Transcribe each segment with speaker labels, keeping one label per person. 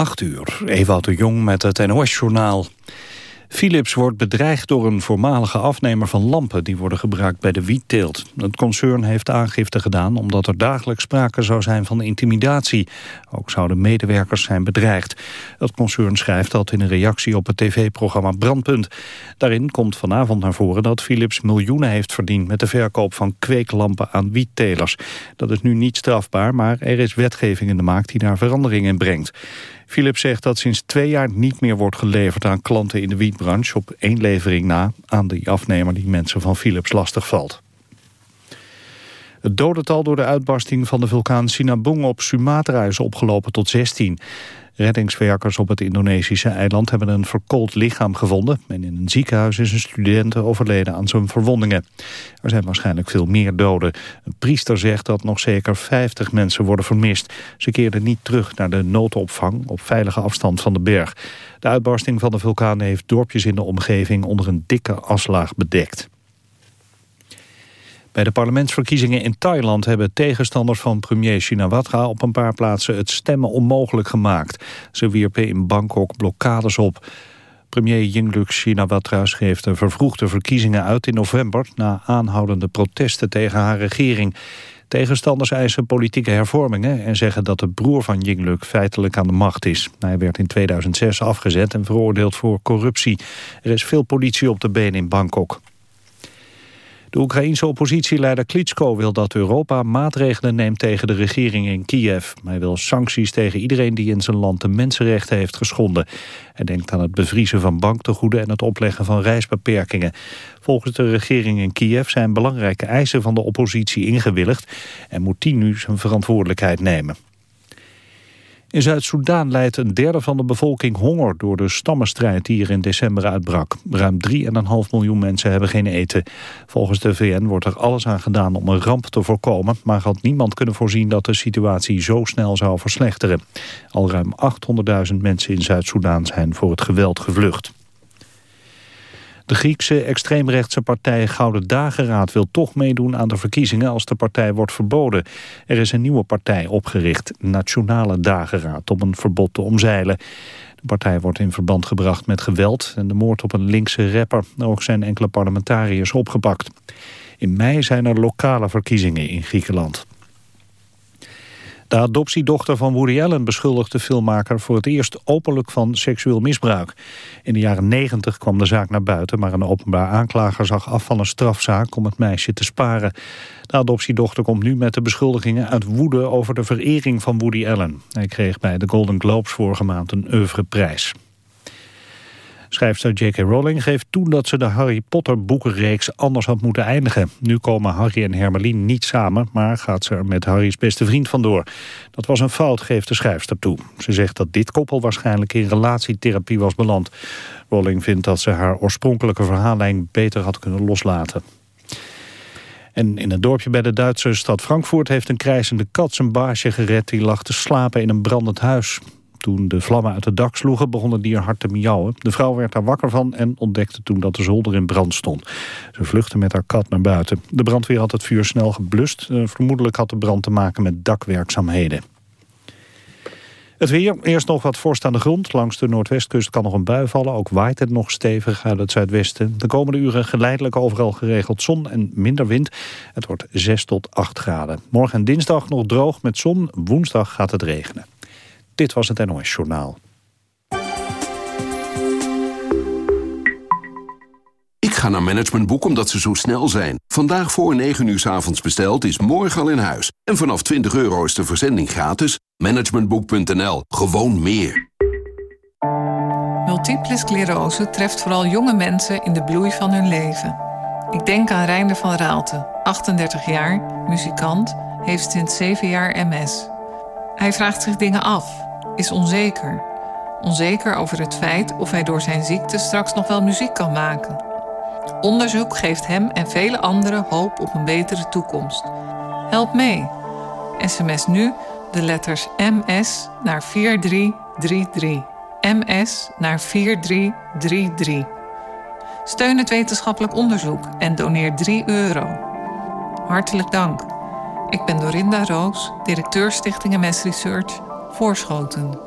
Speaker 1: 8 uur, Ewout de Jong met het NOS-journaal. Philips wordt bedreigd door een voormalige afnemer van lampen... die worden gebruikt bij de wietteelt. Het concern heeft aangifte gedaan omdat er dagelijks sprake zou zijn van intimidatie. Ook zouden medewerkers zijn bedreigd. Het concern schrijft dat in een reactie op het tv-programma Brandpunt. Daarin komt vanavond naar voren dat Philips miljoenen heeft verdiend... met de verkoop van kweeklampen aan wiettelers. Dat is nu niet strafbaar, maar er is wetgeving in de maak... die daar verandering in brengt. Philips zegt dat sinds twee jaar niet meer wordt geleverd aan klanten in de wietbranche op één levering na aan die afnemer die mensen van Philips lastig valt. Het dodental door de uitbarsting van de vulkaan Sinabung op Sumatra is opgelopen tot 16. Reddingswerkers op het Indonesische eiland hebben een verkoold lichaam gevonden. En in een ziekenhuis is een student overleden aan zijn verwondingen. Er zijn waarschijnlijk veel meer doden. Een priester zegt dat nog zeker 50 mensen worden vermist. Ze keerden niet terug naar de noodopvang op veilige afstand van de berg. De uitbarsting van de vulkaan heeft dorpjes in de omgeving onder een dikke aslaag bedekt. Bij de parlementsverkiezingen in Thailand hebben tegenstanders van premier Shinawatra op een paar plaatsen het stemmen onmogelijk gemaakt. Ze wierpen in Bangkok blokkades op. Premier Yingluck Shinawatra schreef de vervroegde verkiezingen uit in november... na aanhoudende protesten tegen haar regering. Tegenstanders eisen politieke hervormingen en zeggen dat de broer van Yingluck feitelijk aan de macht is. Hij werd in 2006 afgezet en veroordeeld voor corruptie. Er is veel politie op de been in Bangkok. De Oekraïense oppositieleider Klitschko wil dat Europa maatregelen neemt tegen de regering in Kiev. Hij wil sancties tegen iedereen die in zijn land de mensenrechten heeft geschonden. Hij denkt aan het bevriezen van banktegoeden en het opleggen van reisbeperkingen. Volgens de regering in Kiev zijn belangrijke eisen van de oppositie ingewilligd en moet die nu zijn verantwoordelijkheid nemen. In Zuid-Soedan leidt een derde van de bevolking honger door de stammenstrijd die er in december uitbrak. Ruim 3,5 miljoen mensen hebben geen eten. Volgens de VN wordt er alles aan gedaan om een ramp te voorkomen, maar had niemand kunnen voorzien dat de situatie zo snel zou verslechteren. Al ruim 800.000 mensen in Zuid-Soedan zijn voor het geweld gevlucht. De Griekse extreemrechtse partij Gouden Dageraad wil toch meedoen aan de verkiezingen als de partij wordt verboden. Er is een nieuwe partij opgericht, Nationale Dageraad, om een verbod te omzeilen. De partij wordt in verband gebracht met geweld en de moord op een linkse rapper. Ook zijn enkele parlementariërs opgepakt. In mei zijn er lokale verkiezingen in Griekenland. De adoptiedochter van Woody Allen beschuldigt de filmmaker voor het eerst openlijk van seksueel misbruik. In de jaren 90 kwam de zaak naar buiten, maar een openbaar aanklager zag af van een strafzaak om het meisje te sparen. De adoptiedochter komt nu met de beschuldigingen uit woede over de verering van Woody Allen. Hij kreeg bij de Golden Globes vorige maand een oeuvreprijs. Schrijfster J.K. Rowling geeft toe dat ze de Harry Potter boekenreeks anders had moeten eindigen. Nu komen Harry en Hermeline niet samen, maar gaat ze er met Harry's beste vriend vandoor. Dat was een fout, geeft de schrijfster toe. Ze zegt dat dit koppel waarschijnlijk in relatietherapie was beland. Rowling vindt dat ze haar oorspronkelijke verhaallijn beter had kunnen loslaten. En in een dorpje bij de Duitse stad Frankfurt heeft een krijzende kat zijn baasje gered. Die lag te slapen in een brandend huis. Toen de vlammen uit het dak sloegen, begon het dier hard te miauwen. De vrouw werd daar wakker van en ontdekte toen dat de zolder in brand stond. Ze vluchtte met haar kat naar buiten. De brandweer had het vuur snel geblust. Eh, vermoedelijk had de brand te maken met dakwerkzaamheden. Het weer, eerst nog wat vorst aan de grond. Langs de noordwestkust kan nog een bui vallen. Ook waait het nog stevig uit het zuidwesten. De komende uren geleidelijk overal geregeld zon en minder wind. Het wordt 6 tot 8 graden. Morgen en dinsdag nog droog met zon. Woensdag gaat het regenen. Dit was het NOS Journaal.
Speaker 2: Ik ga naar Managementboek omdat ze zo snel zijn. Vandaag voor 9 uur s avonds besteld is morgen al in huis. En vanaf 20 euro is de verzending gratis. Managementboek.nl. Gewoon meer.
Speaker 3: Multiple sclerose treft vooral jonge mensen in de bloei van hun leven. Ik denk aan Reinder van Raalte, 38 jaar, muzikant, heeft sinds 7 jaar MS. Hij vraagt zich dingen af is onzeker. Onzeker over het feit of hij door zijn ziekte straks nog wel muziek kan maken. Onderzoek geeft hem en vele anderen hoop op een betere toekomst. Help mee. SMS nu de letters MS naar 4333. MS naar 4333. Steun het wetenschappelijk onderzoek en doneer 3 euro. Hartelijk dank. Ik ben Dorinda Roos, directeur Stichting MS Research Voorschoten.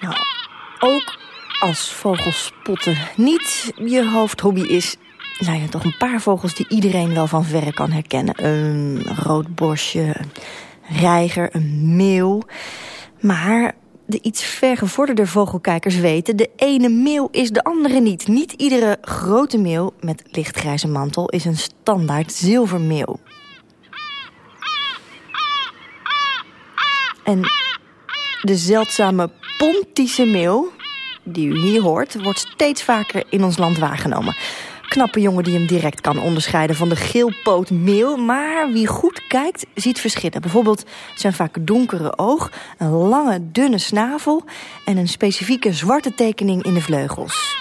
Speaker 4: Nou, ook als vogels spotten niet je hoofdhobby is... zijn er toch een paar vogels die iedereen wel van verre kan herkennen. Een roodborstje, een reiger, een meeuw. Maar de iets vergevorderde vogelkijkers weten... de ene meeuw is de andere niet. Niet iedere grote meeuw met lichtgrijze mantel... is een standaard zilvermeeuw. En de zeldzame Pontische meeuw, die u hier hoort... wordt steeds vaker in ons land waargenomen. Knappe jongen die hem direct kan onderscheiden van de geelpootmeeuw. Maar wie goed kijkt, ziet verschillen. Bijvoorbeeld zijn vaak donkere oog, een lange, dunne snavel... en een specifieke zwarte tekening in de vleugels.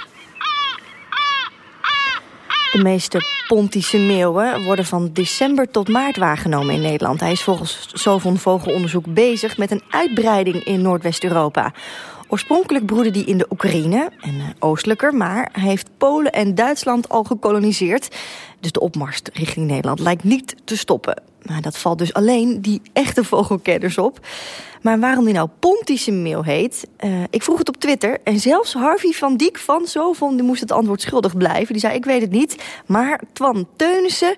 Speaker 4: De meeste Pontische meeuwen worden van december tot maart waargenomen in Nederland. Hij is volgens Sovon Vogelonderzoek bezig met een uitbreiding in Noordwest-Europa. Oorspronkelijk broedde die in de Oekraïne en eh, oostelijker... maar hij heeft Polen en Duitsland al gekoloniseerd. Dus de opmars richting Nederland lijkt niet te stoppen. Maar dat valt dus alleen die echte vogelkenners op. Maar waarom die nou Pontische meeuw heet... Uh, ik vroeg het op Twitter en zelfs Harvey van Diek van Zovon... moest het antwoord schuldig blijven. Die zei, ik weet het niet. Maar Twan Teunissen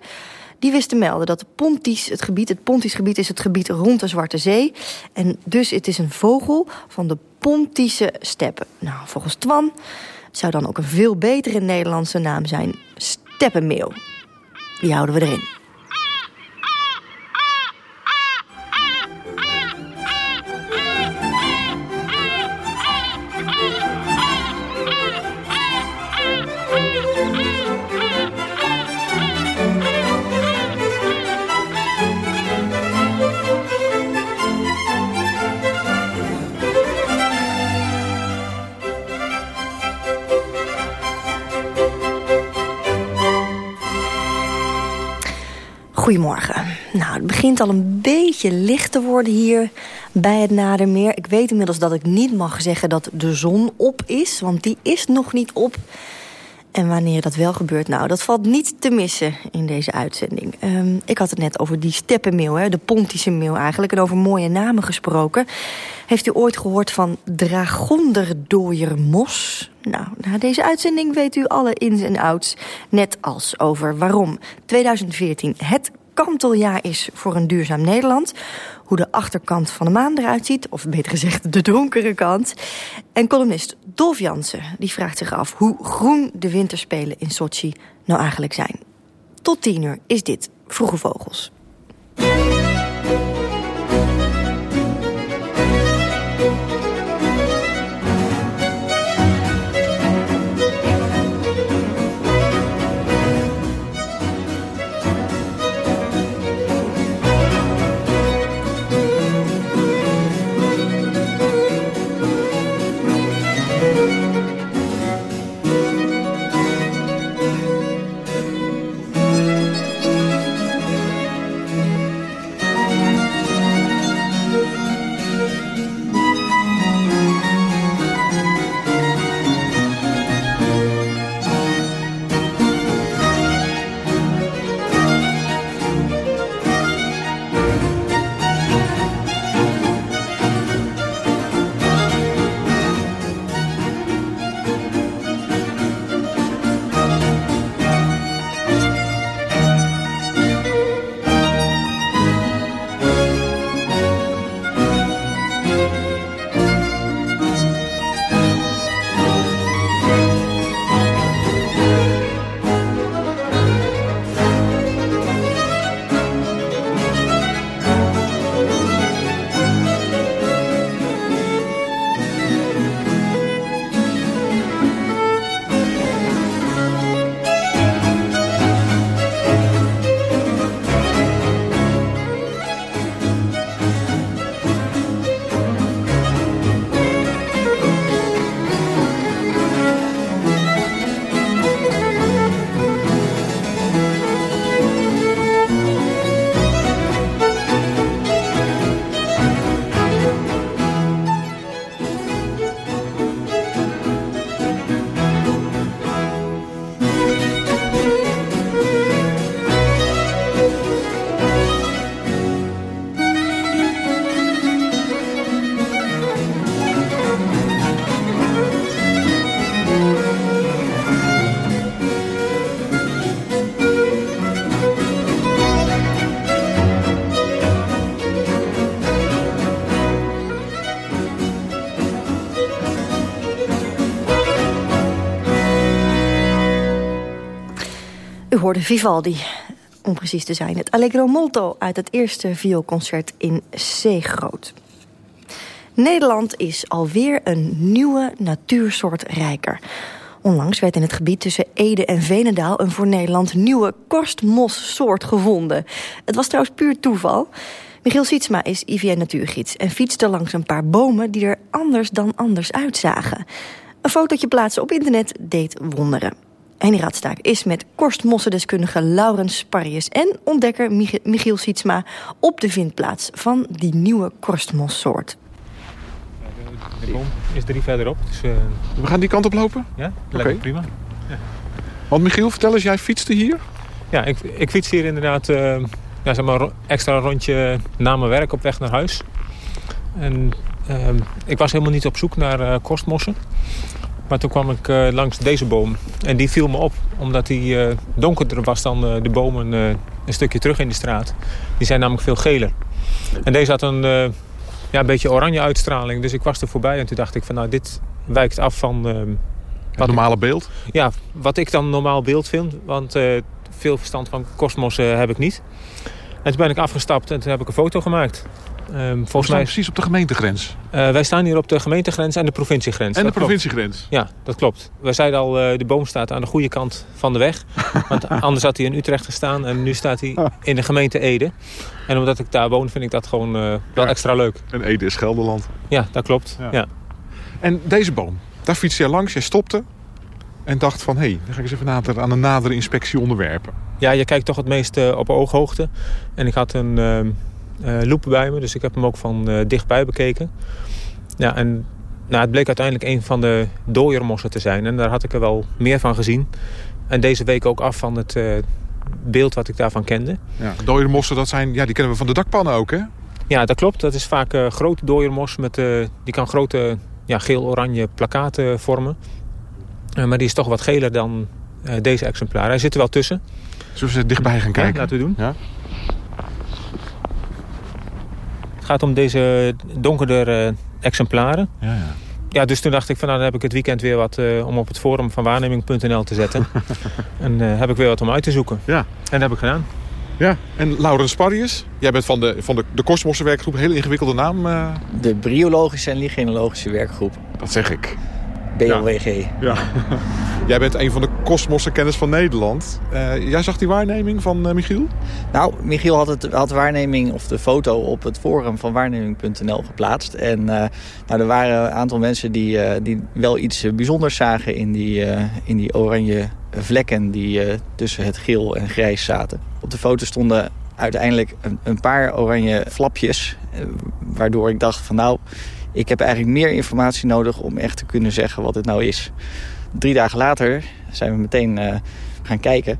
Speaker 4: die wist te melden dat Pontisch het gebied, het Pontisch gebied is het gebied rond de Zwarte Zee. En dus het is een vogel van de Pontische steppen. Nou, volgens Twan zou dan ook een veel betere Nederlandse naam zijn. Steppenmeeuw. Die houden we erin. Goedemorgen. Nou, het begint al een beetje licht te worden hier bij het Nadermeer. Ik weet inmiddels dat ik niet mag zeggen dat de zon op is, want die is nog niet op. En wanneer dat wel gebeurt, nou, dat valt niet te missen in deze uitzending. Um, ik had het net over die steppenmeeuw, hè, de Pontische meeuw eigenlijk... en over mooie namen gesproken. Heeft u ooit gehoord van dragonderdooiermos? Nou, na deze uitzending weet u alle ins en outs. Net als over waarom 2014 het kanteljaar is voor een duurzaam Nederland. Hoe de achterkant van de maan eruit ziet. Of beter gezegd, de donkere kant. En columnist Dolf Jansen die vraagt zich af... hoe groen de winterspelen in Sochi nou eigenlijk zijn. Tot tien uur is dit Vroege Vogels. Hoorde Vivaldi, om precies te zijn. Het Allegro Molto uit het eerste vioolconcert in C groot. Nederland is alweer een nieuwe natuursoort rijker. Onlangs werd in het gebied tussen Ede en Venendaal... een voor Nederland nieuwe korstmossoort gevonden. Het was trouwens puur toeval. Michiel Sietsma is IVN Natuurgids... en fietste langs een paar bomen die er anders dan anders uitzagen. Een fotootje plaatsen op internet deed wonderen. En die raadstaak is met korstmossendeskundige Laurens Sparrius... en ontdekker Michiel Sietsma op de vindplaats van die nieuwe korstmossoort.
Speaker 5: De boom is drie verderop. Dus, uh...
Speaker 6: We gaan die kant op lopen?
Speaker 5: Ja, lijkt prima. Ja.
Speaker 6: Want Michiel, vertel eens, jij fietste hier?
Speaker 5: Ja, ik, ik fiets hier inderdaad uh, ja, zeg maar, extra rondje na mijn werk op weg naar huis. En uh, ik was helemaal niet op zoek naar uh, korstmossen. Maar toen kwam ik uh, langs deze boom. En die viel me op, omdat die uh, donkerder was dan uh, de bomen een stukje terug in de straat. Die zijn namelijk veel geler. En deze had een, ja, een beetje oranje uitstraling. Dus ik was er voorbij en toen dacht ik van nou, dit wijkt af van...
Speaker 6: wat normale beeld?
Speaker 5: Ja, wat ik dan normaal beeld vind. Want veel verstand van kosmossen heb ik niet. En toen ben ik afgestapt en toen heb ik een foto gemaakt.
Speaker 6: Um, volgens mij precies op de gemeentegrens.
Speaker 5: Uh, wij staan hier op de gemeentegrens en de provinciegrens.
Speaker 6: En de provinciegrens?
Speaker 5: Ja, dat klopt. Wij zeiden al, uh, de boom staat aan de goede kant van de weg. Want anders had hij in Utrecht gestaan en nu staat hij in de gemeente Ede. En omdat ik daar woon vind ik dat gewoon uh, wel ja. extra leuk.
Speaker 6: En Ede is Gelderland.
Speaker 5: Ja, dat klopt. Ja. ja.
Speaker 6: En deze boom, daar fietste jij langs, jij stopte en dacht van... hé, hey, dan ga ik eens even nader, aan een nadere inspectie onderwerpen.
Speaker 5: Ja, je kijkt toch het meest op ooghoogte. En ik had een uh, loop bij me. Dus ik heb hem ook van uh, dichtbij bekeken. Ja, en nou, het bleek uiteindelijk een van de dooiermossen te zijn. En daar had ik er wel meer van gezien. En deze week ook af van het uh, beeld wat ik daarvan kende.
Speaker 6: Ja, dooiermossen, dat zijn, ja, die kennen we van de dakpannen ook, hè?
Speaker 5: Ja, dat klopt. Dat is vaak uh, grote dooiermos. Met, die kan grote ja, geel-oranje plakaten vormen. maar die is toch wat geler dan deze exemplaar. Hij zit er wel tussen.
Speaker 6: Zullen we dichtbij gaan kijken?
Speaker 5: Ja, laten we doen.
Speaker 6: Ja?
Speaker 5: Gaat om deze donkerdere exemplaren.
Speaker 6: Ja, ja.
Speaker 5: Ja, dus toen dacht ik van nou, dan heb ik het weekend weer wat uh, om op het forum van waarneming.nl te zetten. en uh, heb ik weer wat om uit te zoeken.
Speaker 6: Ja.
Speaker 5: En dat heb ik gedaan.
Speaker 6: Ja, en Laurens Sparrius, jij bent van de, van de, de een hele ingewikkelde naam. Uh...
Speaker 7: De Bryologische en Lichenologische werkgroep.
Speaker 6: Dat zeg ik.
Speaker 7: BLWG.
Speaker 6: Ja. ja. Jij bent een van de kosmosse van Nederland. Uh, jij zag die waarneming van uh, Michiel?
Speaker 7: Nou, Michiel had, het, had waarneming of de foto op het forum van waarneming.nl geplaatst. En uh, nou, er waren een aantal mensen die, die wel iets bijzonders zagen in die, in die oranje vlekken die tussen het geel en grijs zaten. Op de foto stonden uiteindelijk een, een paar oranje flapjes. waardoor ik dacht van nou, ik heb eigenlijk meer informatie nodig om echt te kunnen zeggen wat het nou is. Drie dagen later zijn we meteen uh, gaan kijken.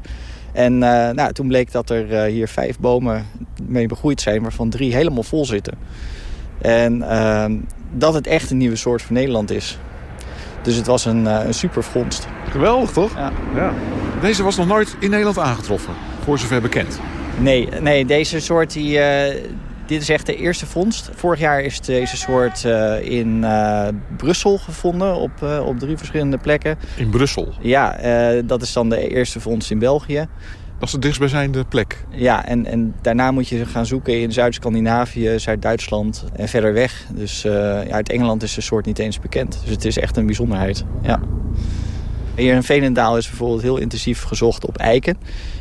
Speaker 7: En uh, nou, toen bleek dat er uh, hier vijf bomen mee begroeid zijn... waarvan drie helemaal vol zitten. En ehm, dat het echt een nieuwe soort van Nederland is. Dus het was een, een super vondst.
Speaker 6: Geweldig, toch?
Speaker 7: Ja.
Speaker 6: ja. Deze was nog nooit in Nederland aangetroffen, voor zover bekend.
Speaker 7: Nee, nee deze soort die, dit is echt de eerste vondst. Vorig jaar is deze soort uh, in uh, Brussel gevonden op, uh, op drie verschillende plekken.
Speaker 6: In Brussel?
Speaker 7: Ja, dat is dan de eerste vondst in België.
Speaker 6: Dat is de dichtstbijzijnde plek?
Speaker 7: Ja, en, en daarna moet je gaan zoeken in Zuid-Scandinavië, Zuid-Duitsland en verder weg. Dus ja, uit Engeland is de soort niet eens bekend. Dus het is echt een bijzonderheid, ja. Hier in Veenendaal is bijvoorbeeld heel intensief gezocht op eiken.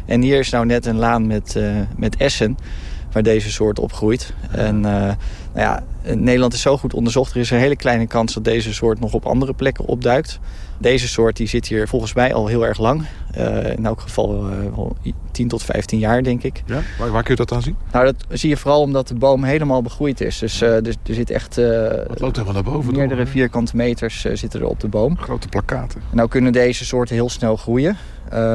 Speaker 7: En hier is nou net een laan met, met essen waar deze soort opgroeit. En uh, nou ja, Nederland is zo goed onderzocht. Er is een hele kleine kans dat deze soort nog op andere plekken opduikt. Deze soort die zit hier volgens mij al heel erg lang. Uh, in elk geval uh, 10 tot 15 jaar, denk ik.
Speaker 6: Ja? Waar, waar, kun je dat aan zien?
Speaker 7: Nou, dat zie je vooral omdat de boom helemaal begroeid is. Dus, uh, dus er zit echt...
Speaker 6: Wat loopt helemaal naar boven?
Speaker 7: Meerdere door, vierkante meters zitten er op de boom.
Speaker 6: Grote plakaten.
Speaker 7: Nou kunnen deze soorten heel snel groeien.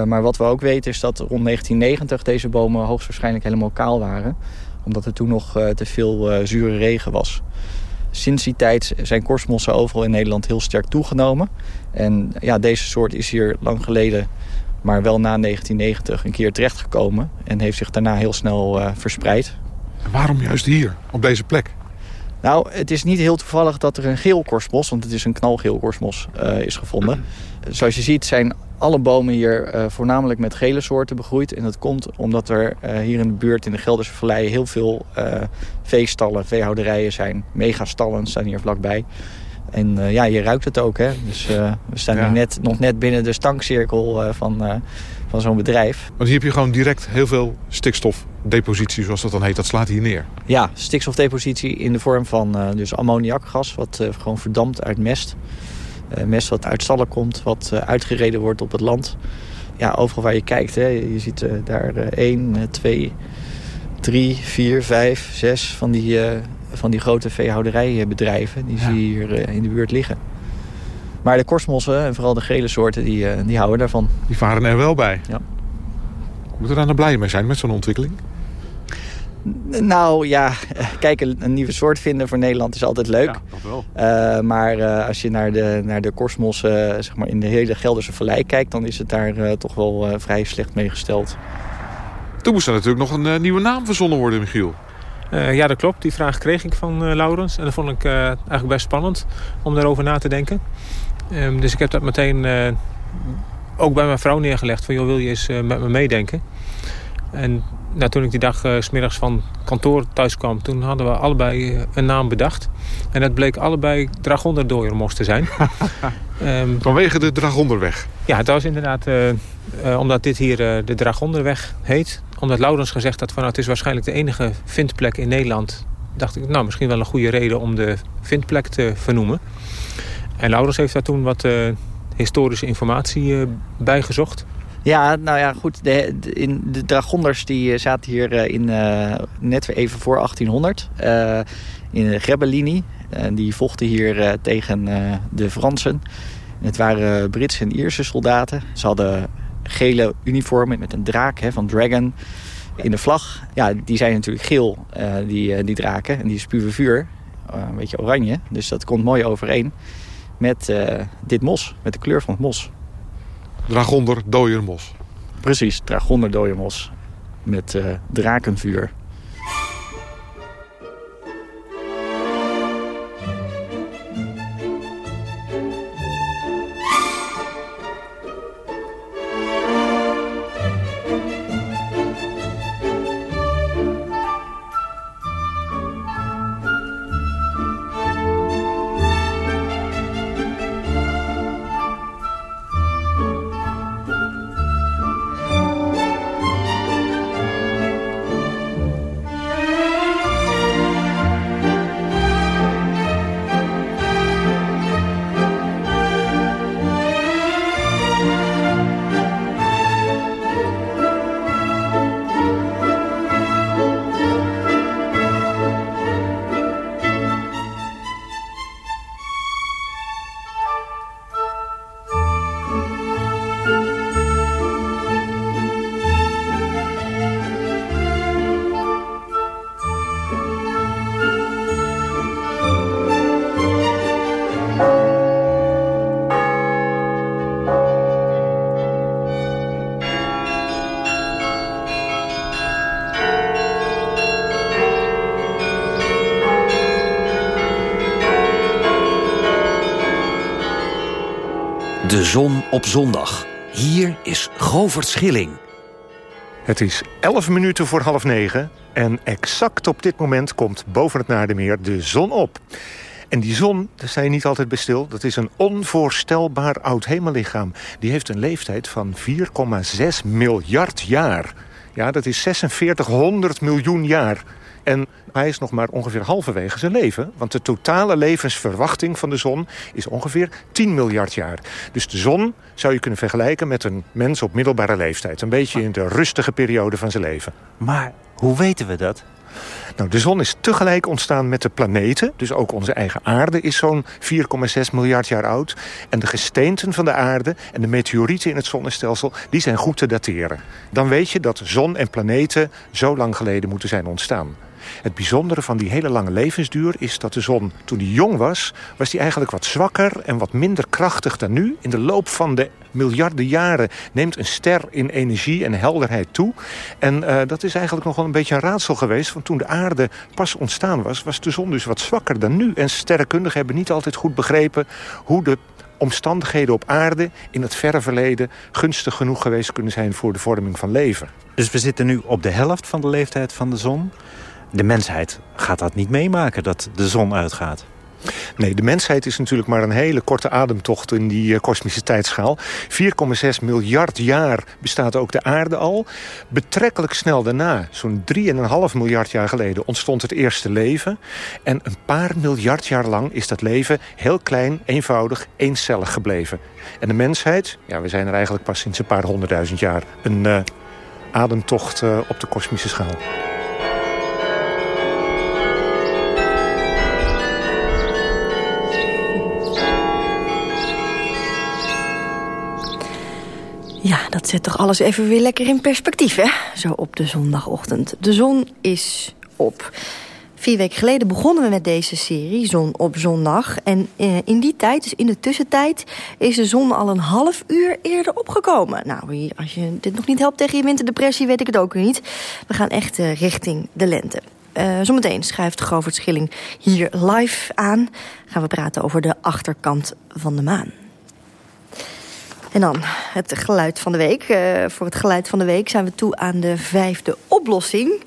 Speaker 7: maar wat we ook weten is dat rond 1990 deze bomen hoogstwaarschijnlijk helemaal kaal waren. Omdat er toen nog te veel zure regen was. Sinds die tijd zijn korstmossen overal in Nederland heel sterk toegenomen. En ja, deze soort is hier lang geleden, maar wel na 1990, een keer terechtgekomen. En heeft zich daarna heel snel uh, verspreid.
Speaker 6: En waarom juist hier, op deze plek?
Speaker 7: Nou, het is niet heel toevallig dat er een geel korstmos, want het is een knalgeel korstmos, uh, is gevonden. Zoals je ziet zijn alle bomen hier uh, voornamelijk met gele soorten begroeid. En dat komt omdat er uh, hier in de buurt in de Gelderse Vallei heel veel uh, veestallen, veehouderijen zijn. Megastallen staan hier vlakbij. En ja, je ruikt het ook. Hè? Dus we staan ja. hier net, nog net binnen de stankcirkel van, van zo'n bedrijf.
Speaker 6: Want hier heb je gewoon direct heel veel stikstofdepositie, zoals dat dan heet. Dat slaat hier neer.
Speaker 7: Ja, stikstofdepositie in de vorm van dus ammoniakgas, wat gewoon verdampt uit mest. Uh, mest wat uit stallen komt, wat uh, uitgereden wordt op het land. Ja, overal waar je kijkt, hè, je ziet uh, daar één, twee, drie, vier, vijf, zes van die, van die grote veehouderijbedrijven. Die ja. zie je hier in de buurt liggen. Maar de korstmossen, en vooral de gele soorten, die, die houden daarvan.
Speaker 6: Die varen er wel bij?
Speaker 7: Ja.
Speaker 6: Moet er dan nou blij mee zijn met zo'n ontwikkeling?
Speaker 7: Nou ja, kijk, een, nieuwe soort vinden voor Nederland is altijd leuk.
Speaker 6: Ja, dat wel.
Speaker 7: Uh, maar uh, als je naar de, naar de korstmos uh, zeg maar in de hele Gelderse Vallei kijkt... dan is het daar toch wel vrij slecht mee gesteld.
Speaker 6: Toen moest er natuurlijk nog een nieuwe naam verzonnen worden, Michiel.
Speaker 5: ja, dat klopt. Die vraag kreeg ik van Laurens. En dat vond ik eigenlijk best spannend om daarover na te denken. Um, dus ik heb dat meteen ook bij mijn vrouw neergelegd. Van, joh, wil je eens met me meedenken? En nou, toen ik die dag uh, smiddags van kantoor thuis kwam... toen hadden we allebei uh, een naam bedacht. En dat bleek allebei Dragonderdooiermos te zijn.
Speaker 6: um, Vanwege de Dragonderweg?
Speaker 5: Ja, het was inderdaad... Uh, omdat dit hier de Dragonderweg heet. Omdat Laurens gezegd had van... Nou, het is waarschijnlijk de enige vindplek in Nederland. dacht ik, nou, misschien wel een goede reden om de vindplek te vernoemen. En Laurens heeft daar toen wat historische informatie bijgezocht...
Speaker 7: Ja, nou ja, goed. De, de, dragonders die eh, zaten hier uh, in, uh, net even voor 1800 uh, in de Grebbelinie. die vochten hier tegen de Fransen. Het waren Britse en Ierse soldaten. Ze hadden gele uniformen met een draak hè, van Dragon in de vlag. Ja, die zijn natuurlijk geel, die, die draken. En die spuwen vuur. een beetje oranje. Dus dat komt mooi overeen met dit mos, met de kleur van het mos.
Speaker 6: Dragonder Dooiermos.
Speaker 7: Precies, Dragonder Dooiermos. Met uh, drakenvuur.
Speaker 8: Op zondag. Hier is Govert Schilling.
Speaker 9: Het is 11 minuten voor half negen en exact op dit moment komt boven het Naardenmeer de zon op. En die zon, daar sta je niet altijd bij stil... dat is een onvoorstelbaar oud hemellichaam. Die heeft een leeftijd van 4,6 miljard jaar. Ja, dat is 4600 miljoen jaar. En hij is nog maar ongeveer halverwege zijn leven. Want de totale levensverwachting van de zon is ongeveer 10 miljard jaar. Dus de zon zou je kunnen vergelijken met een mens op middelbare leeftijd. Een beetje in de rustige periode van zijn leven.
Speaker 10: Maar hoe weten we dat?
Speaker 9: Nou, de zon is tegelijk ontstaan met de planeten. Dus ook onze eigen aarde is zo'n 4,6 miljard jaar oud. En de gesteenten van de aarde en de meteorieten in het zonnestelsel... die zijn goed te dateren. Dan weet je dat zon en planeten zo lang geleden moeten zijn ontstaan. Het bijzondere van die hele lange levensduur is dat de zon, toen hij jong was... was die eigenlijk wat zwakker en wat minder krachtig dan nu. In de loop van de miljarden jaren neemt een ster in energie en helderheid toe. En uh, dat is eigenlijk nog wel een beetje een raadsel geweest. Want toen de aarde pas ontstaan was, was de zon dus wat zwakker dan nu. En sterrenkundigen hebben niet altijd goed begrepen hoe de
Speaker 11: omstandigheden op aarde in het verre verleden gunstig genoeg geweest kunnen zijn voor de vorming van leven.
Speaker 10: Dus we zitten nu op de helft van de leeftijd van de zon. De mensheid gaat dat niet meemaken, dat de zon uitgaat.
Speaker 11: Nee, de mensheid is natuurlijk maar een hele korte ademtocht in die uh, kosmische tijdschaal. 4,6 miljard jaar bestaat ook de aarde al. Betrekkelijk snel daarna, zo'n 3,5 miljard jaar geleden, ontstond het eerste leven. En een paar miljard jaar lang is dat leven heel klein, eenvoudig, eencellig gebleven. En de mensheid, ja, we zijn er eigenlijk pas sinds een paar honderdduizend jaar... een uh, ademtocht uh, op de kosmische schaal.
Speaker 4: Ja, dat zet toch alles even weer lekker in perspectief, hè? Zo op de zondagochtend. De zon is op. Vier weken geleden begonnen we met deze serie, Zon op Zondag. En eh, in die tijd, dus in de tussentijd, is de zon al een half uur eerder opgekomen. Nou, als je dit nog niet helpt tegen je winterdepressie, weet ik het ook niet. We gaan echt uh, richting de lente. Uh, zometeen schrijft Govert Schilling hier live aan. Gaan we praten over de achterkant van de maan. En dan het geluid van de week. Uh, voor het geluid van de week zijn we toe aan de vijfde oplossing.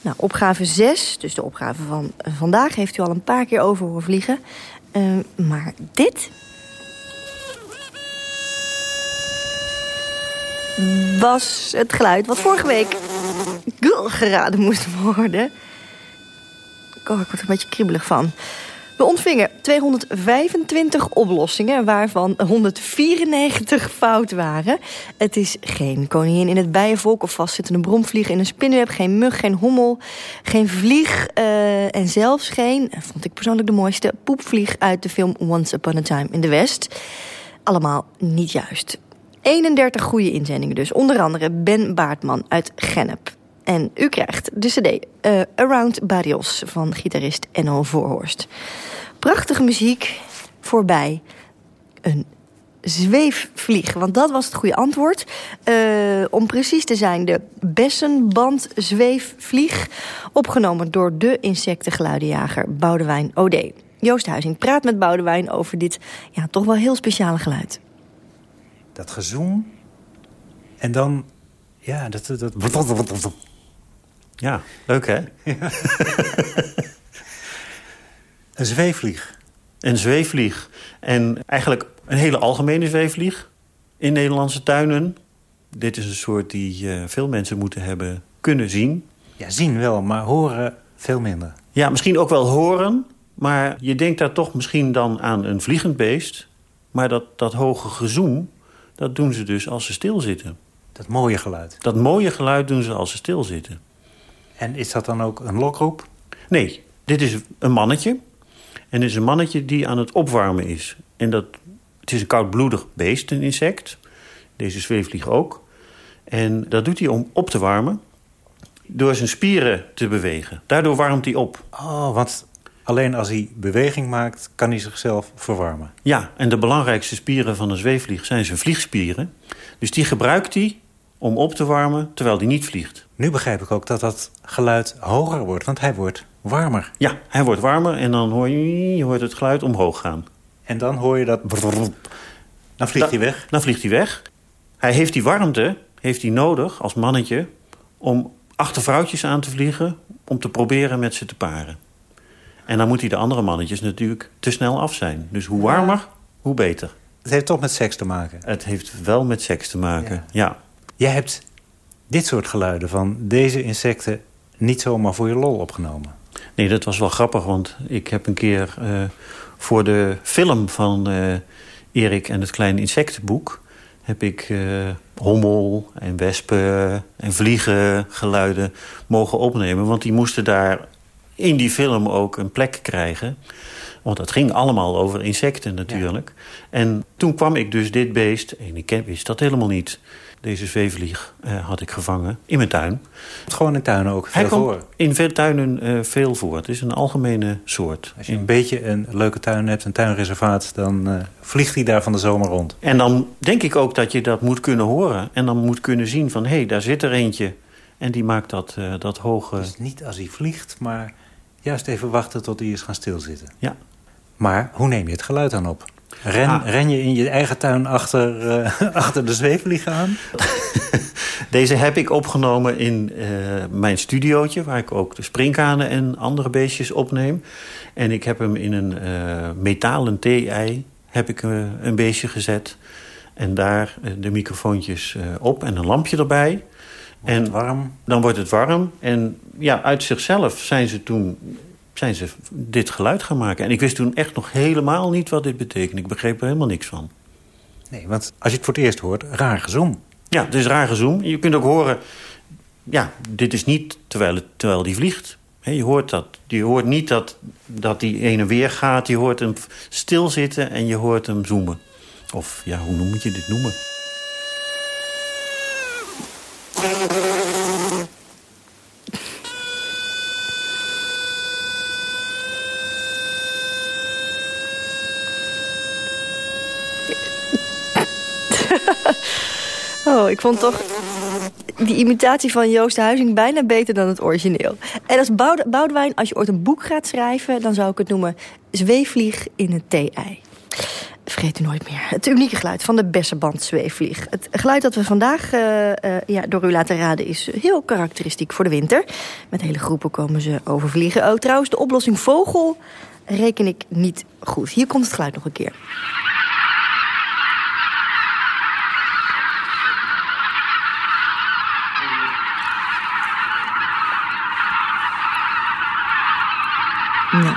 Speaker 4: Nou, opgave 6, dus de opgave van vandaag... heeft u al een paar keer over horen vliegen. Uh, maar dit... was het geluid wat vorige week geraden moest worden. Oh, ik word er een beetje kriebelig van. We ontvingen 225 oplossingen, waarvan 194 fout waren. Het is geen koningin in het bijenvolk of vastzittende bromvlieg in een spinnenweb... geen mug, geen hommel, geen vlieg uh, en zelfs geen... vond ik persoonlijk de mooiste, poepvlieg uit de film Once Upon a Time in the West. Allemaal niet juist. 31 goede inzendingen dus. Onder andere Ben Baartman uit Gennep. En u krijgt de cd uh, Around Barrios van gitarist Enno Voorhorst. Prachtige muziek voorbij. Een zweefvlieg, want dat was het goede antwoord. Uh, om precies te zijn, de bessenband zweefvlieg... opgenomen door de insectengeluidenjager Boudewijn O.D. Joost Huizing praat met Boudewijn over dit ja, toch wel heel speciale geluid.
Speaker 10: Dat gezoem en dan... Ja, dat... dat... Ja, leuk hè? Ja. een zweefvlieg.
Speaker 12: Een zweefvlieg. En eigenlijk een hele algemene zweefvlieg in Nederlandse tuinen. Dit is een soort die uh, veel mensen moeten hebben kunnen zien.
Speaker 10: Ja, zien wel, maar horen veel minder.
Speaker 12: Ja, misschien ook wel horen. Maar je denkt daar toch misschien dan aan een vliegend beest. Maar dat, dat hoge gezoem, dat doen ze dus als ze stilzitten.
Speaker 10: Dat mooie geluid?
Speaker 12: Dat mooie geluid doen ze als ze stilzitten.
Speaker 10: En is dat dan ook een lokroep?
Speaker 12: Nee, dit is een mannetje. En dit is een mannetje die aan het opwarmen is. En dat, het is een koudbloedig beest, een insect. Deze zweefvlieg ook. En dat doet hij om op te warmen. Door zijn spieren te bewegen. Daardoor warmt hij op.
Speaker 10: Oh, want alleen als hij beweging maakt, kan hij zichzelf verwarmen.
Speaker 12: Ja, en de belangrijkste spieren van een zweefvlieg zijn zijn vliegspieren. Dus die gebruikt hij om op te warmen terwijl hij niet vliegt.
Speaker 10: Nu begrijp ik ook dat dat geluid hoger wordt, want hij wordt warmer.
Speaker 12: Ja, hij wordt warmer en dan hoor je, je hoort het geluid omhoog gaan.
Speaker 10: En dan hoor je dat... Dan vliegt da hij weg?
Speaker 12: Dan vliegt hij weg. Hij heeft die warmte heeft hij nodig als mannetje... om achter vrouwtjes aan te vliegen... om te proberen met ze te paren. En dan moet hij de andere mannetjes natuurlijk te snel af zijn. Dus hoe warmer, hoe beter.
Speaker 10: Het heeft toch met seks te maken?
Speaker 12: Het heeft wel met seks te maken, ja. ja.
Speaker 10: Jij hebt dit soort geluiden van deze insecten niet zomaar voor je lol opgenomen.
Speaker 12: Nee, dat was wel grappig, want ik heb een keer uh, voor de film van uh, Erik en het kleine insectenboek... heb ik uh, hommel en wespen en vliegen geluiden mogen opnemen. Want die moesten daar in die film ook een plek krijgen. Want het ging allemaal over insecten natuurlijk. Ja. En toen kwam ik dus dit beest, en ik wist dat helemaal niet... Deze zweefvlieg uh, had ik gevangen in mijn tuin.
Speaker 10: Gewoon in tuinen ook veel Hij voor?
Speaker 12: in veel tuinen uh, veel voor. Het is een algemene soort.
Speaker 10: Als je een beetje een leuke tuin hebt, een tuinreservaat... dan uh, vliegt hij daar van de zomer rond.
Speaker 12: En dan denk ik ook dat je dat moet kunnen horen. En dan moet kunnen zien van, hé, hey, daar zit er eentje. En die maakt dat, dat hoge...
Speaker 10: Dus niet als hij vliegt, maar juist even wachten tot hij is gaan stilzitten.
Speaker 12: Ja.
Speaker 10: Maar hoe neem je het geluid dan op? Ren, ah. ren je in je eigen tuin achter, uh, achter de zweefvlieg aan?
Speaker 12: Deze heb ik opgenomen in uh, mijn studiootje... waar ik ook de springkanen en andere beestjes opneem. En ik heb hem in een uh, metalen thee-ei heb ik, een beestje gezet. En daar de microfoontjes op en een lampje erbij. en
Speaker 10: warm?
Speaker 12: Dan wordt het warm. En ja, uit zichzelf zijn ze toen zijn ze dit geluid gaan maken. En ik wist toen echt nog helemaal niet wat dit betekent. Ik begreep er helemaal niks van.
Speaker 10: Nee, want als je het voor het eerst hoort, raar gezoom.
Speaker 12: Ja, het is raar gezoom. Je kunt ook horen... Ja, dit is niet terwijl, het, terwijl die vliegt. je hoort dat. Je hoort niet dat, dat die ene en weer gaat. Je hoort hem stilzitten en je hoort hem zoomen. Of ja, hoe moet je dit noemen?
Speaker 4: Oh, ik vond toch die imitatie van Joost Huizing bijna beter dan het origineel. En als Boudewijn, als je ooit een boek gaat schrijven... dan zou ik het noemen Zweefvlieg in een thee-ei. Vergeet u nooit meer. Het unieke geluid van de Bessenband zweefvlieg. Het geluid dat we vandaag uh, uh, ja, door u laten raden is heel karakteristiek voor de winter. Met hele groepen komen ze overvliegen. Oh, trouwens, de oplossing vogel reken ik niet goed. Hier komt het geluid nog een keer. Nee.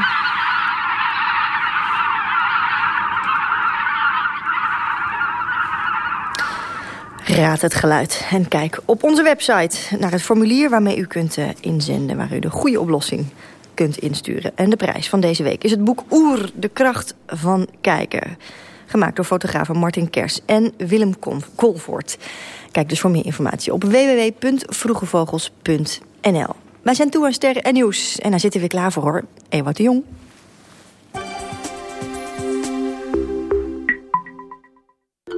Speaker 4: Raad het geluid en kijk op onze website naar het formulier waarmee u kunt uh, inzenden... waar u de goede oplossing kunt insturen. En de prijs van deze week is het boek Oer, de kracht van kijken. Gemaakt door fotografen Martin Kers en Willem Kolvoort. Kijk dus voor meer informatie op www.vroegevogels.nl. Wij zijn toe aan sterren en nieuws. En daar zitten we klaar voor hoor. Ewout de Jong.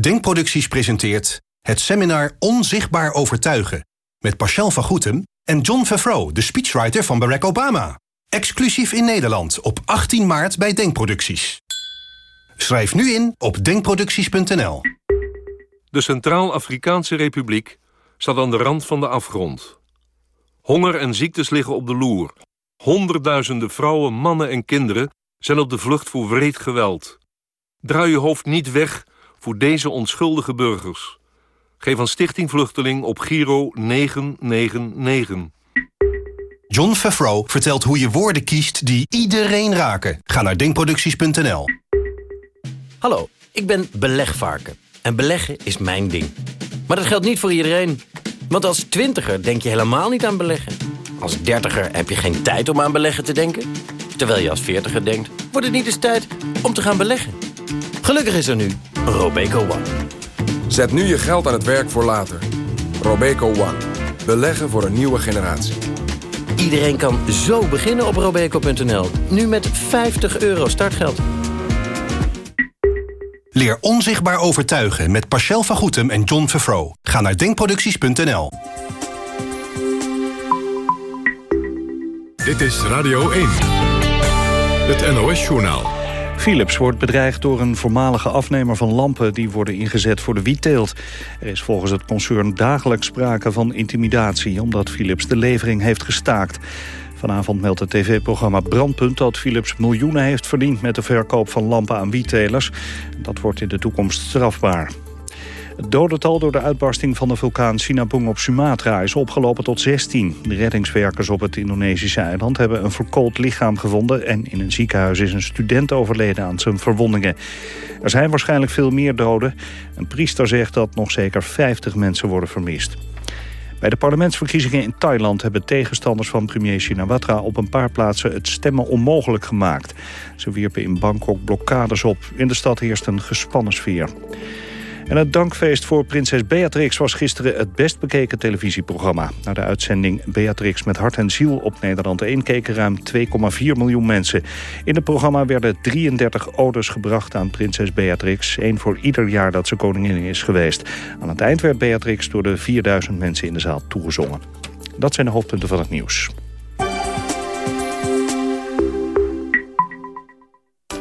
Speaker 13: Denkproducties presenteert het seminar Onzichtbaar Overtuigen... met Pascal van Goetem en John Favreau, de speechwriter van Barack Obama. Exclusief in Nederland op 18 maart bij Denkproducties. Schrijf nu in op denkproducties.nl.
Speaker 14: De Centraal-Afrikaanse Republiek staat aan de rand van de afgrond. Honger en ziektes liggen op de loer. Honderdduizenden vrouwen, mannen en kinderen zijn op de vlucht voor wreed geweld. Draai je hoofd niet weg voor deze onschuldige burgers. Geef aan Stichting Vluchteling op Giro 999.
Speaker 13: John Favreau vertelt hoe je woorden kiest die iedereen raken. Ga naar denkproducties.nl.
Speaker 15: Hallo, ik ben belegvarken. En beleggen is mijn ding. Maar dat geldt niet voor iedereen. Want als twintiger denk je helemaal niet aan beleggen. Als dertiger heb je geen tijd om aan beleggen te denken. Terwijl je als veertiger denkt, wordt het niet eens tijd om te gaan beleggen. Gelukkig is er nu Robeco One.
Speaker 16: Zet nu je geld aan het werk voor later. Robeco One. Beleggen voor een nieuwe generatie.
Speaker 15: Iedereen kan zo beginnen op robeco.nl. Nu met 50 euro startgeld.
Speaker 13: Leer onzichtbaar overtuigen met Pascal van Goetem en John Vervro. Ga naar denkproducties.nl.
Speaker 17: Dit is Radio 1. Het NOS-journaal.
Speaker 1: Philips wordt bedreigd door een voormalige afnemer van lampen... die worden ingezet voor de wietteelt. Er is volgens het concern dagelijks sprake van intimidatie... omdat Philips de levering heeft gestaakt. Vanavond meldt het tv-programma Brandpunt dat Philips miljoenen heeft verdiend... met de verkoop van lampen aan wiettelers. Dat wordt in de toekomst strafbaar. Het dodental door de uitbarsting van de vulkaan Sinabung op Sumatra is opgelopen tot 16. De reddingswerkers op het Indonesische eiland hebben een verkoold lichaam gevonden... en in een ziekenhuis is een student overleden aan zijn verwondingen. Er zijn waarschijnlijk veel meer doden. Een priester zegt dat nog zeker 50 mensen worden vermist. Bij de parlementsverkiezingen in Thailand hebben tegenstanders van premier Shinawatra op een paar plaatsen het stemmen onmogelijk gemaakt. Ze wierpen in Bangkok blokkades op. In de stad heerst een gespannen sfeer. En het dankfeest voor prinses Beatrix was gisteren het best bekeken televisieprogramma. Na de uitzending Beatrix met hart en ziel op Nederland 1 keken ruim 2,4 miljoen mensen. In het programma werden 33 odes gebracht aan prinses Beatrix. één voor ieder jaar dat ze koningin is geweest. Aan het eind werd Beatrix door de 4000 mensen in de zaal toegezongen. Dat zijn de hoofdpunten van het nieuws.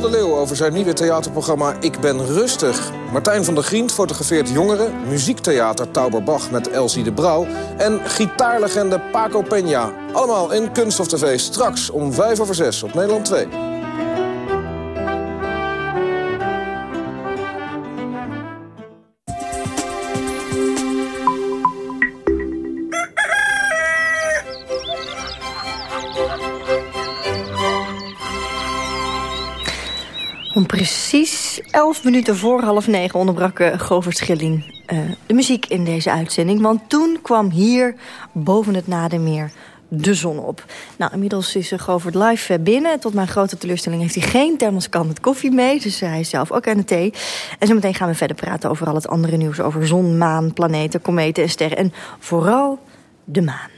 Speaker 18: De Leeuw over zijn nieuwe theaterprogramma Ik ben rustig. Martijn van der Grient fotografeert jongeren. Muziektheater Tauberbach met Elsie de Brouw. En gitaarlegende Paco Peña. Allemaal in Kunst of TV straks om 5 over 6 op Nederland 2.
Speaker 4: Precies elf minuten voor half negen onderbrak uh, Govert Schilling uh, de muziek in deze uitzending. Want toen kwam hier boven het Nadermeer de zon op. Nou, inmiddels is uh, Govert live binnen. Tot mijn grote teleurstelling heeft hij geen thermoskan met koffie mee. Dus hij is zelf ook aan de thee. En zometeen gaan we verder praten over al het andere nieuws. Over zon, maan, planeten, kometen en sterren. En vooral de maan.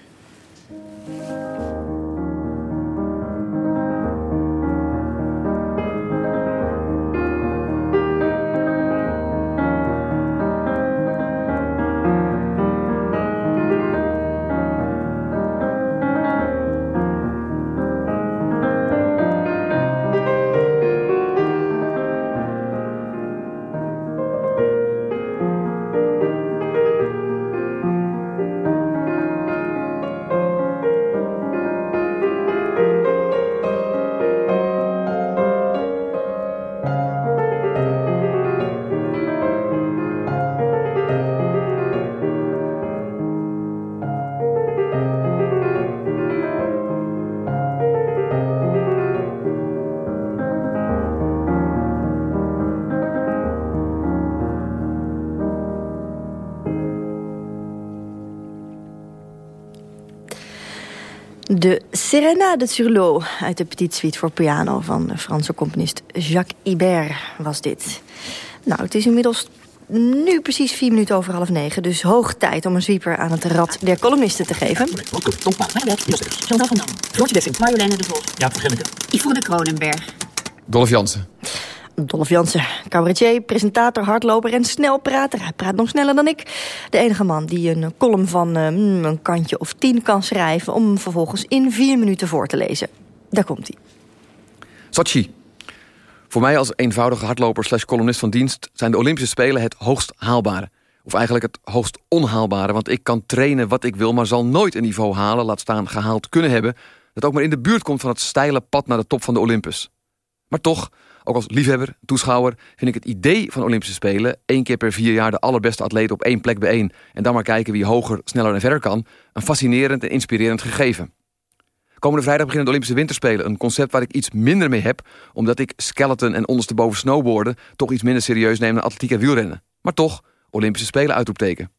Speaker 4: De Serenade sur l'eau uit de Petite Suite voor piano... van de Franse componist Jacques Ibert was dit. Nou, het is inmiddels nu precies vier minuten over half negen... dus hoog tijd om een zwieper aan het rad der columnisten te geven.
Speaker 19: Chantal van Dam, Floortje Dessing, Marjoleine de Vos. Ja, Gilleke. Yvonne de Kronenberg.
Speaker 20: Dolph Jansen.
Speaker 4: Dolph Jansen, cabaretier, presentator, hardloper en snelprater. Hij praat nog sneller dan ik. De enige man die een column van uh, een kantje of tien kan schrijven... om vervolgens in vier minuten voor te lezen. Daar komt hij.
Speaker 20: Sochi. Voor mij als eenvoudige hardloper slash columnist van dienst... zijn de Olympische Spelen het hoogst haalbare. Of eigenlijk het hoogst onhaalbare. Want ik kan trainen wat ik wil, maar zal nooit een niveau halen... laat staan gehaald kunnen hebben... dat ook maar in de buurt komt van het steile pad naar de top van de Olympus. Maar toch ook als liefhebber, toeschouwer, vind ik het idee van Olympische Spelen... één keer per vier jaar de allerbeste atleten op één plek bijeen... en dan maar kijken wie hoger, sneller en verder kan... een fascinerend en inspirerend gegeven. Komende vrijdag beginnen de Olympische Winterspelen. Een concept waar ik iets minder mee heb... omdat ik skeleton en ondersteboven snowboarden... toch iets minder serieus neem dan atletiek en wielrennen. Maar toch, Olympische Spelen uitroepteken.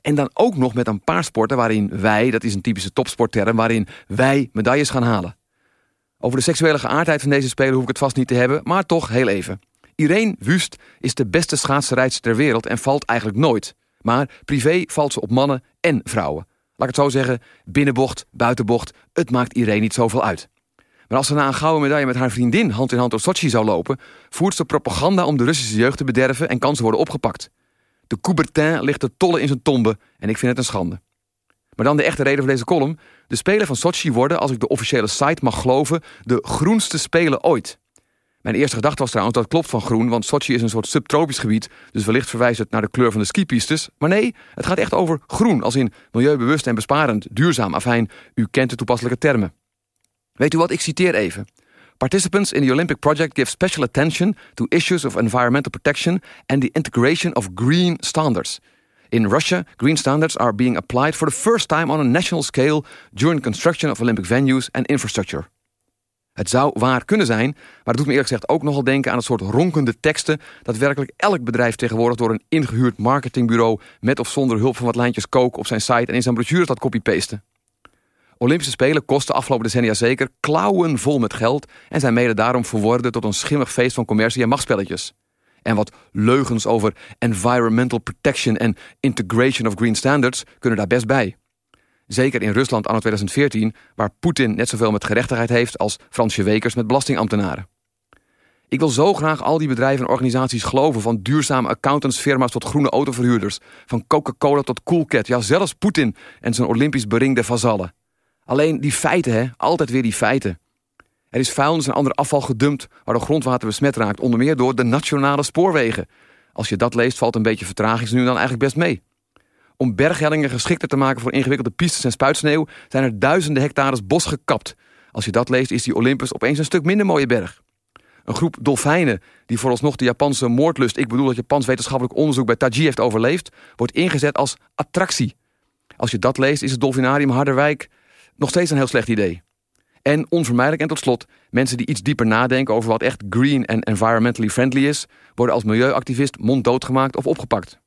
Speaker 20: En dan ook nog met een paar sporten waarin wij... dat is een typische topsportterm... waarin wij medailles gaan halen. Over de seksuele geaardheid van deze speler hoef ik het vast niet te hebben, maar toch heel even. Irene Wust is de beste schaatsenrijdster ter wereld en valt eigenlijk nooit. Maar privé valt ze op mannen en vrouwen. Laat ik het zo zeggen, binnenbocht, buitenbocht, het maakt iedereen niet zoveel uit. Maar als ze na een gouden medaille met haar vriendin hand in hand door Sochi zou lopen, voert ze propaganda om de Russische jeugd te bederven en kan ze worden opgepakt. De Coubertin ligt te tollen in zijn tombe en ik vind het een schande. Maar dan de echte reden voor deze column. De Spelen van Sochi worden, als ik de officiële site mag geloven, de groenste Spelen ooit. Mijn eerste gedachte was trouwens dat klopt van groen, want Sochi is een soort subtropisch gebied, dus wellicht verwijst het naar de kleur van de skipistes. Maar nee, het gaat echt over groen, als in milieubewust en besparend, duurzaam, afijn, u kent de toepasselijke termen. Weet u wat, ik citeer even. Participants in the Olympic project give special attention to issues of environmental protection and the integration of green standards. In Russia, green standards are being applied for the first time on a national scale during construction of Olympic venues and infrastructure. Het zou waar kunnen zijn, maar het doet me eerlijk gezegd ook nogal denken aan het soort ronkende teksten dat werkelijk elk bedrijf tegenwoordig door een ingehuurd marketingbureau met of zonder hulp van wat lijntjes kook op zijn site en in zijn brochures dat copy-pasten. Olympische Spelen kosten afgelopen decennia zeker klauwen vol met geld en zijn mede daarom verworden tot een schimmig feest van commercie en machtspelletjes. En wat leugens over environmental protection en integration of green standards kunnen daar best bij. Zeker in Rusland anno 2014, waar Poetin net zoveel met gerechtigheid heeft als Fransje Wekers met belastingambtenaren. Ik wil zo graag al die bedrijven en organisaties geloven, van duurzame accountantsfirma's tot groene autoverhuurders, van Coca-Cola tot Coolcat, ja zelfs Poetin en zijn Olympisch beringde vazallen. Alleen die feiten, hè, altijd weer die feiten. Er is vuilnis en ander afval gedumpt waardoor grondwater besmet raakt, onder meer door de nationale spoorwegen. Als je dat leest valt een beetje vertraging nu dan eigenlijk best mee. Om berghellingen geschikter te maken voor ingewikkelde pistes en spuitsneeuw zijn er duizenden hectares bos gekapt. Als je dat leest is die Olympus opeens een stuk minder mooie berg. Een groep dolfijnen die vooralsnog de Japanse moordlust, ik bedoel het Japans wetenschappelijk onderzoek bij Taji heeft overleefd, wordt ingezet als attractie. Als je dat leest is het dolfinarium Harderwijk nog steeds een heel slecht idee. En onvermijdelijk en tot slot, mensen die iets dieper nadenken over wat echt green en environmentally friendly is, worden als milieuactivist monddood gemaakt of opgepakt.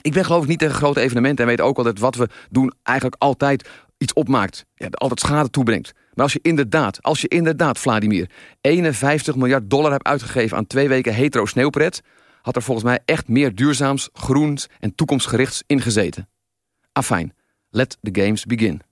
Speaker 20: Ik ben geloof ik niet tegen grote evenementen en weet ook al dat wat we doen eigenlijk altijd iets opmaakt. Ja, altijd schade toebrengt. Maar als je inderdaad, als je inderdaad, Vladimir, 51 miljard dollar hebt uitgegeven aan twee weken hetero sneeuwpret, had er volgens mij echt meer duurzaams, groens en toekomstgerichts ingezeten. Afijn, let the games begin.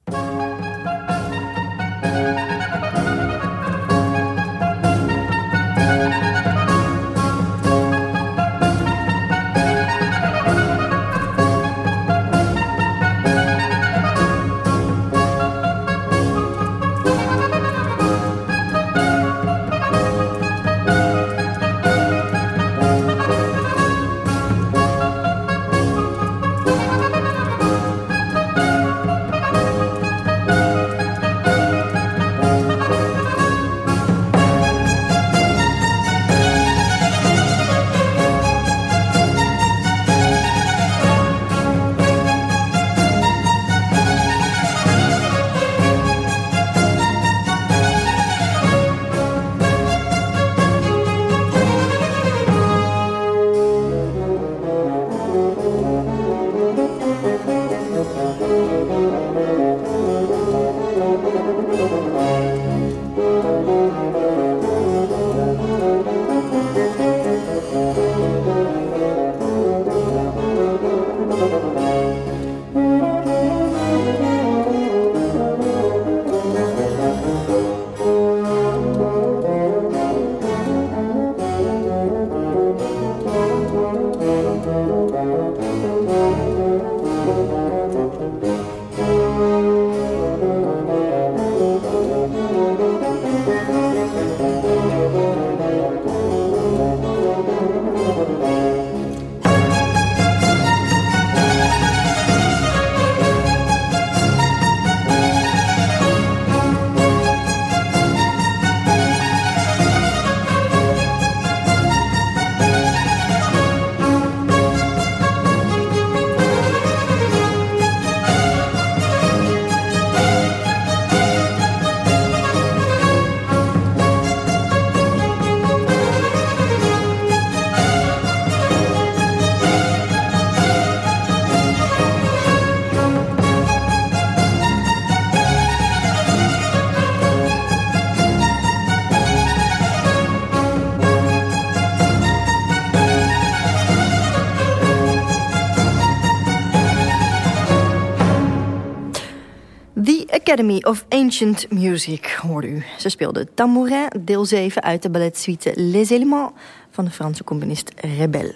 Speaker 4: Of Ancient Music, hoorde u. Ze speelde Tambourin, deel 7 uit de balletsuite Les Éléments... van de Franse componist Rebel.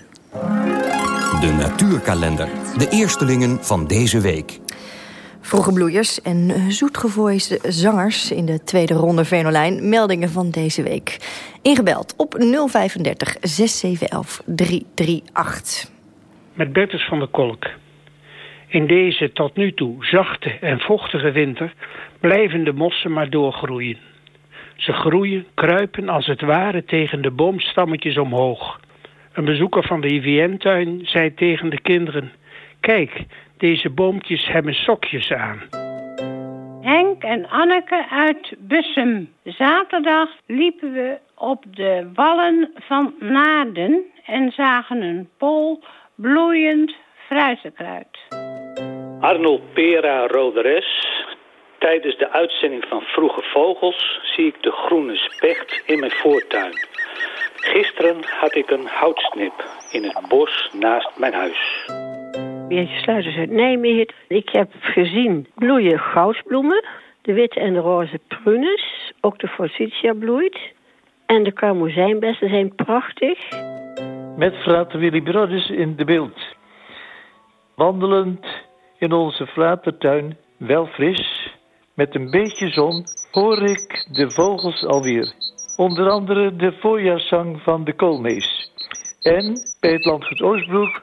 Speaker 8: De natuurkalender. De eerstelingen van deze week.
Speaker 4: Vroege bloeiers en zoetgevoiste zangers in de tweede ronde Venolijn. Meldingen van deze week. Ingebeld op 035 6711 338.
Speaker 21: Met Bertus van der Kolk. In deze tot nu toe zachte en vochtige winter blijven de mossen maar doorgroeien. Ze groeien, kruipen als het ware tegen de boomstammetjes omhoog. Een bezoeker van de IVN-tuin zei tegen de kinderen... Kijk, deze boompjes hebben sokjes aan.
Speaker 22: Henk en Anneke uit Bussum. Zaterdag liepen we op de wallen van Naden en zagen een pol bloeiend fruitenkruid.
Speaker 23: Arnold Pera Roderes. Tijdens de uitzending van Vroege Vogels zie ik de groene specht in mijn voortuin. Gisteren had ik een houtsnip in het bos naast mijn huis.
Speaker 24: Beertje Sluiters uit Nijmegen. Ik heb gezien bloeien goudsbloemen, de witte en de roze prunes, ook de forsythia bloeit. En de karmozijnbessen zijn prachtig.
Speaker 25: Met frater Willy Brodus in de beeld. Wandelend in onze fratertuin, wel fris, met een beetje zon, hoor ik de vogels alweer. Onder andere de voorjaarszang van de koolmees. En bij het landgoed Oostbroek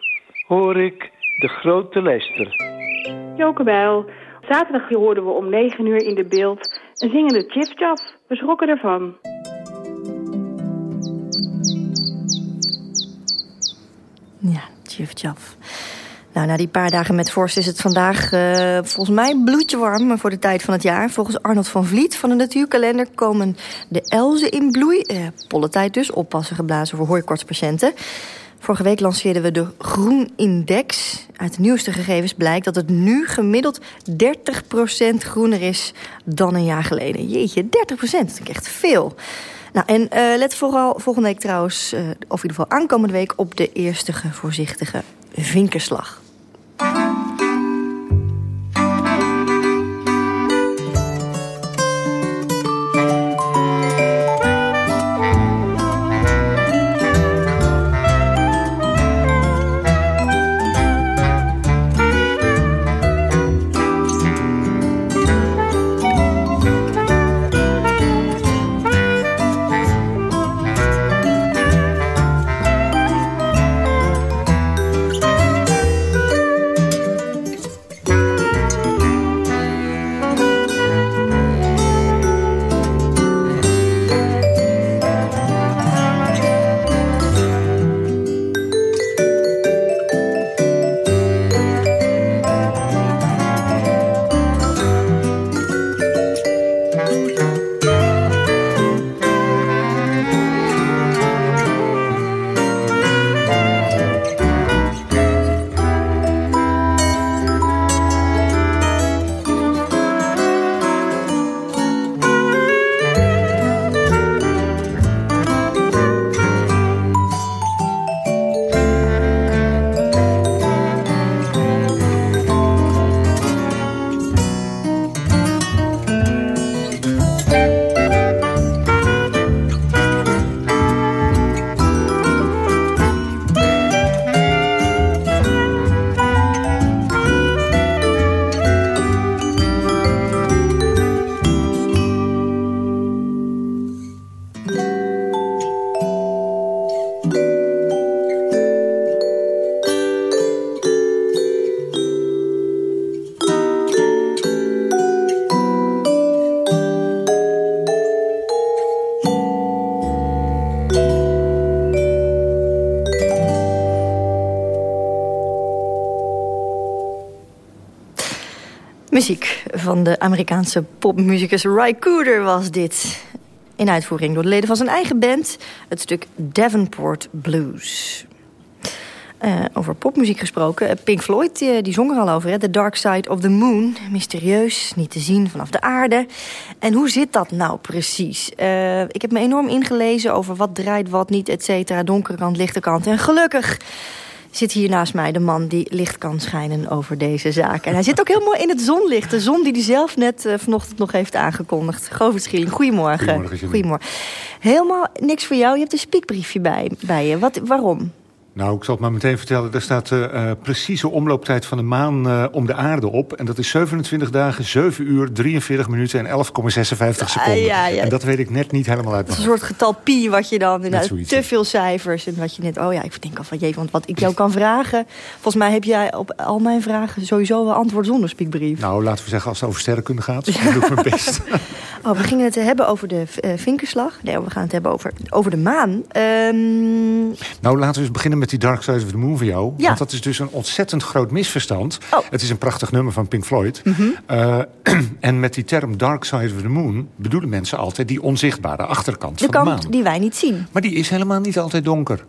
Speaker 25: hoor ik de grote lijster.
Speaker 26: Joke Bijl. Zaterdag hoorden we om 9 uur in de beeld een zingende chifchaf. We schrokken ervan.
Speaker 4: Ja, chifchaf. Nou, na die paar dagen met vorst is het vandaag uh, volgens mij bloedje warm voor de tijd van het jaar. Volgens Arnold van Vliet van de Natuurkalender komen de elzen in bloei. Pollentijd dus, oppassen geblazen voor hooikortspatiënten. Vorige week lanceerden we de Groenindex. Uit de nieuwste gegevens blijkt dat het nu gemiddeld 30% groener is dan een jaar geleden. Jeetje, 30%, dat is echt veel. Nou, en uh, let vooral volgende week trouwens, uh, of in ieder geval aankomende week... op de eerste voorzichtige vinkerslag. Thank you. Muziek van de Amerikaanse popmuzikus Ry Cooder was dit. In uitvoering door de leden van zijn eigen band, het stuk Davenport Blues. Uh, over popmuziek gesproken. Eh, Pink Floyd die, die zong er al over. Hè? The Dark Side of the Moon. Mysterieus, niet te zien vanaf de aarde. En hoe zit dat nou precies? Ik heb me enorm ingelezen over wat draait, wat niet, et cetera. Donkere kant, lichte kant. En gelukkig zit hier naast mij de man die licht kan schijnen over deze zaak. En hij zit ook heel mooi in het zonlicht. De zon die hij zelf net uh, vanochtend nog heeft aangekondigd. Govert Schieling, goedemorgen.
Speaker 9: Goedemorgen.
Speaker 4: Goedemorgen. Helemaal niks voor jou. Je hebt een spiekbriefje bij, bij je. Wat, waarom?
Speaker 9: Nou, ik zal het maar meteen vertellen. Daar staat de uh, precieze omlooptijd van de maan uh, om de aarde op. En dat is 27 dagen, 7 uur, 43 minuten en 11,56 seconden.
Speaker 4: Ja, ja.
Speaker 9: En dat weet ik net niet helemaal uit
Speaker 4: Het is een soort getal pi wat je dan... Inderdaad, te veel cijfers. En wat je net... Oh ja, ik denk al van... Jee, want wat ik jou kan vragen... Volgens mij heb jij op al mijn vragen sowieso wel antwoord zonder spiekbrief.
Speaker 9: Nou, laten we zeggen als het over sterrenkunde gaat. Dan doe ik mijn best.
Speaker 4: oh, we gingen het hebben over de uh, vinkerslag. Nee, we gaan het hebben over, over de maan. Um...
Speaker 9: Nou, laten we eens beginnen met die Dark Side of the Moon van jou.
Speaker 4: Ja.
Speaker 9: Want dat is dus een ontzettend groot misverstand.
Speaker 4: Oh.
Speaker 9: Het is een prachtig nummer van Pink Floyd.
Speaker 4: Mm -hmm.
Speaker 9: uh, en met die term Dark Side of the Moon... bedoelen mensen altijd die onzichtbare achterkant
Speaker 4: de
Speaker 9: van de maan.
Speaker 4: De kant die wij niet zien.
Speaker 9: Maar die is helemaal niet altijd donker.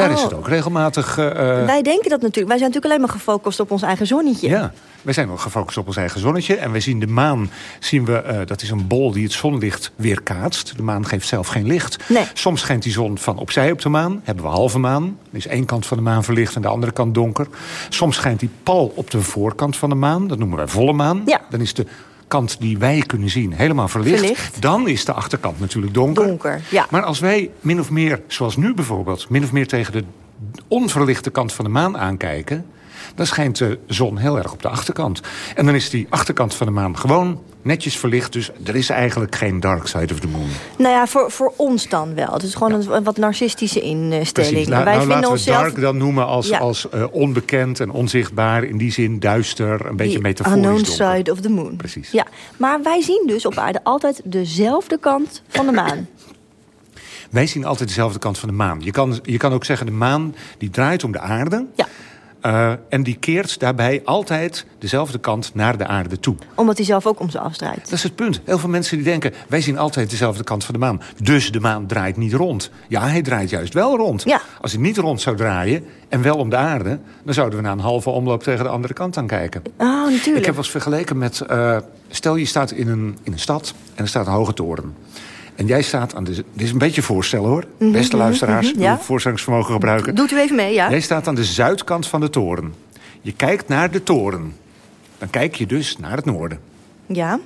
Speaker 9: Daar
Speaker 4: oh.
Speaker 9: is het ook regelmatig... Uh,
Speaker 4: wij denken dat natuurlijk. Wij zijn natuurlijk alleen maar gefocust op ons eigen zonnetje.
Speaker 9: Ja, wij zijn wel gefocust op ons eigen zonnetje. En wij zien de maan, zien we, uh, dat is een bol die het zonlicht weerkaatst. De maan geeft zelf geen licht.
Speaker 4: Nee.
Speaker 9: Soms schijnt die zon van opzij op de maan. Hebben we halve maan. Dan is één kant van de maan verlicht en de andere kant donker. Soms schijnt die pal op de voorkant van de maan. Dat noemen wij volle maan.
Speaker 4: Ja.
Speaker 9: Dan is de kant die wij kunnen zien helemaal verlicht.
Speaker 4: verlicht.
Speaker 9: Dan is de achterkant natuurlijk donker.
Speaker 4: Donker, ja.
Speaker 9: Maar als wij min of meer, zoals nu bijvoorbeeld... min of meer tegen de onverlichte kant van de maan aankijken... dan schijnt de zon heel erg op de achterkant. En dan is die achterkant van de maan gewoon netjes verlicht. Dus er is eigenlijk geen dark side of the moon.
Speaker 4: Nou ja, voor, voor ons dan wel. Het is gewoon ja. een wat narcistische instelling.
Speaker 9: Precies. La,
Speaker 4: Wij
Speaker 9: nou,
Speaker 4: vinden
Speaker 9: laten
Speaker 4: onszelf...
Speaker 9: we dark dan noemen als,
Speaker 4: Ja.
Speaker 9: als uh, onbekend en onzichtbaar. In die zin duister, een beetje
Speaker 4: Die
Speaker 9: metaforisch
Speaker 4: unknown side of the moon.
Speaker 9: Precies.
Speaker 4: Ja, maar wij zien dus op aarde altijd dezelfde kant van de maan.
Speaker 9: Wij zien altijd dezelfde kant van de maan. Je kan, je kan ook zeggen, de maan die draait om de aarde.
Speaker 4: Ja.
Speaker 9: Uh, en die keert daarbij altijd dezelfde kant naar de aarde toe.
Speaker 4: Omdat hij zelf ook om ze afdraait.
Speaker 9: Dat is het punt. Heel veel mensen die denken, wij zien altijd dezelfde kant van de maan. Dus de maan draait niet rond. Ja, hij draait juist wel rond.
Speaker 4: Ja.
Speaker 9: Als hij niet rond zou draaien en wel om de aarde... dan zouden we na een halve omloop tegen de andere kant aan kijken.
Speaker 4: Oh, natuurlijk.
Speaker 9: Ik heb wel eens vergeleken met... Uh, stel je staat in een, in een stad en er staat een hoge toren. En jij staat aan de... Dit is een beetje voorstellen hoor.
Speaker 4: Mm -hmm,
Speaker 9: Beste luisteraars,
Speaker 4: mm -hmm, ja.
Speaker 9: voorstellingsvermogen gebruiken.
Speaker 4: Doet u even mee, ja.
Speaker 9: Jij staat aan de zuidkant van de toren. Je kijkt naar de toren. Dan kijk je dus naar het noorden.
Speaker 4: Ja.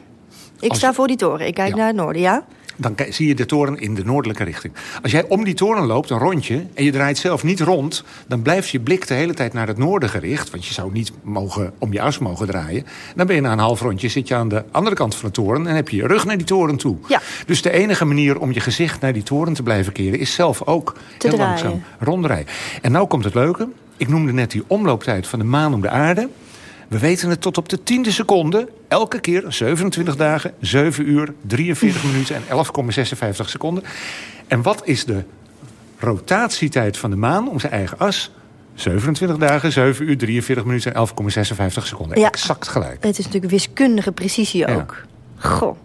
Speaker 4: Ik
Speaker 9: Als
Speaker 4: sta voor die toren. Ik kijk
Speaker 9: Ja.
Speaker 4: naar het noorden, ja?
Speaker 9: Dan zie je de toren in de noordelijke richting. Als jij om die toren loopt, een rondje, en je draait zelf niet rond... dan blijft je blik de hele tijd naar het noorden gericht. Want je zou niet mogen, om je as mogen draaien. Dan ben je na een half rondje, zit je aan de andere kant van de toren... en heb je je rug naar die toren toe.
Speaker 4: Ja.
Speaker 9: Dus de enige manier om je gezicht naar die toren te blijven keren... is zelf ook
Speaker 4: Te
Speaker 9: heel
Speaker 4: draaien.
Speaker 9: langzaam ronddraaien. En nou komt het leuke. Ik noemde net die omlooptijd van de maan om de aarde... We weten het tot op de tiende seconde. Elke keer 27 dagen, 7 uur, 43 minuten en 11,56 seconden. En wat is de rotatietijd van de maan om zijn eigen as? 27 dagen, 7 uur, 43 minuten en 11,56 seconden.
Speaker 4: Ja.
Speaker 9: Exact gelijk.
Speaker 4: Het is natuurlijk wiskundige precisie
Speaker 9: Ja.
Speaker 4: ook. Goh.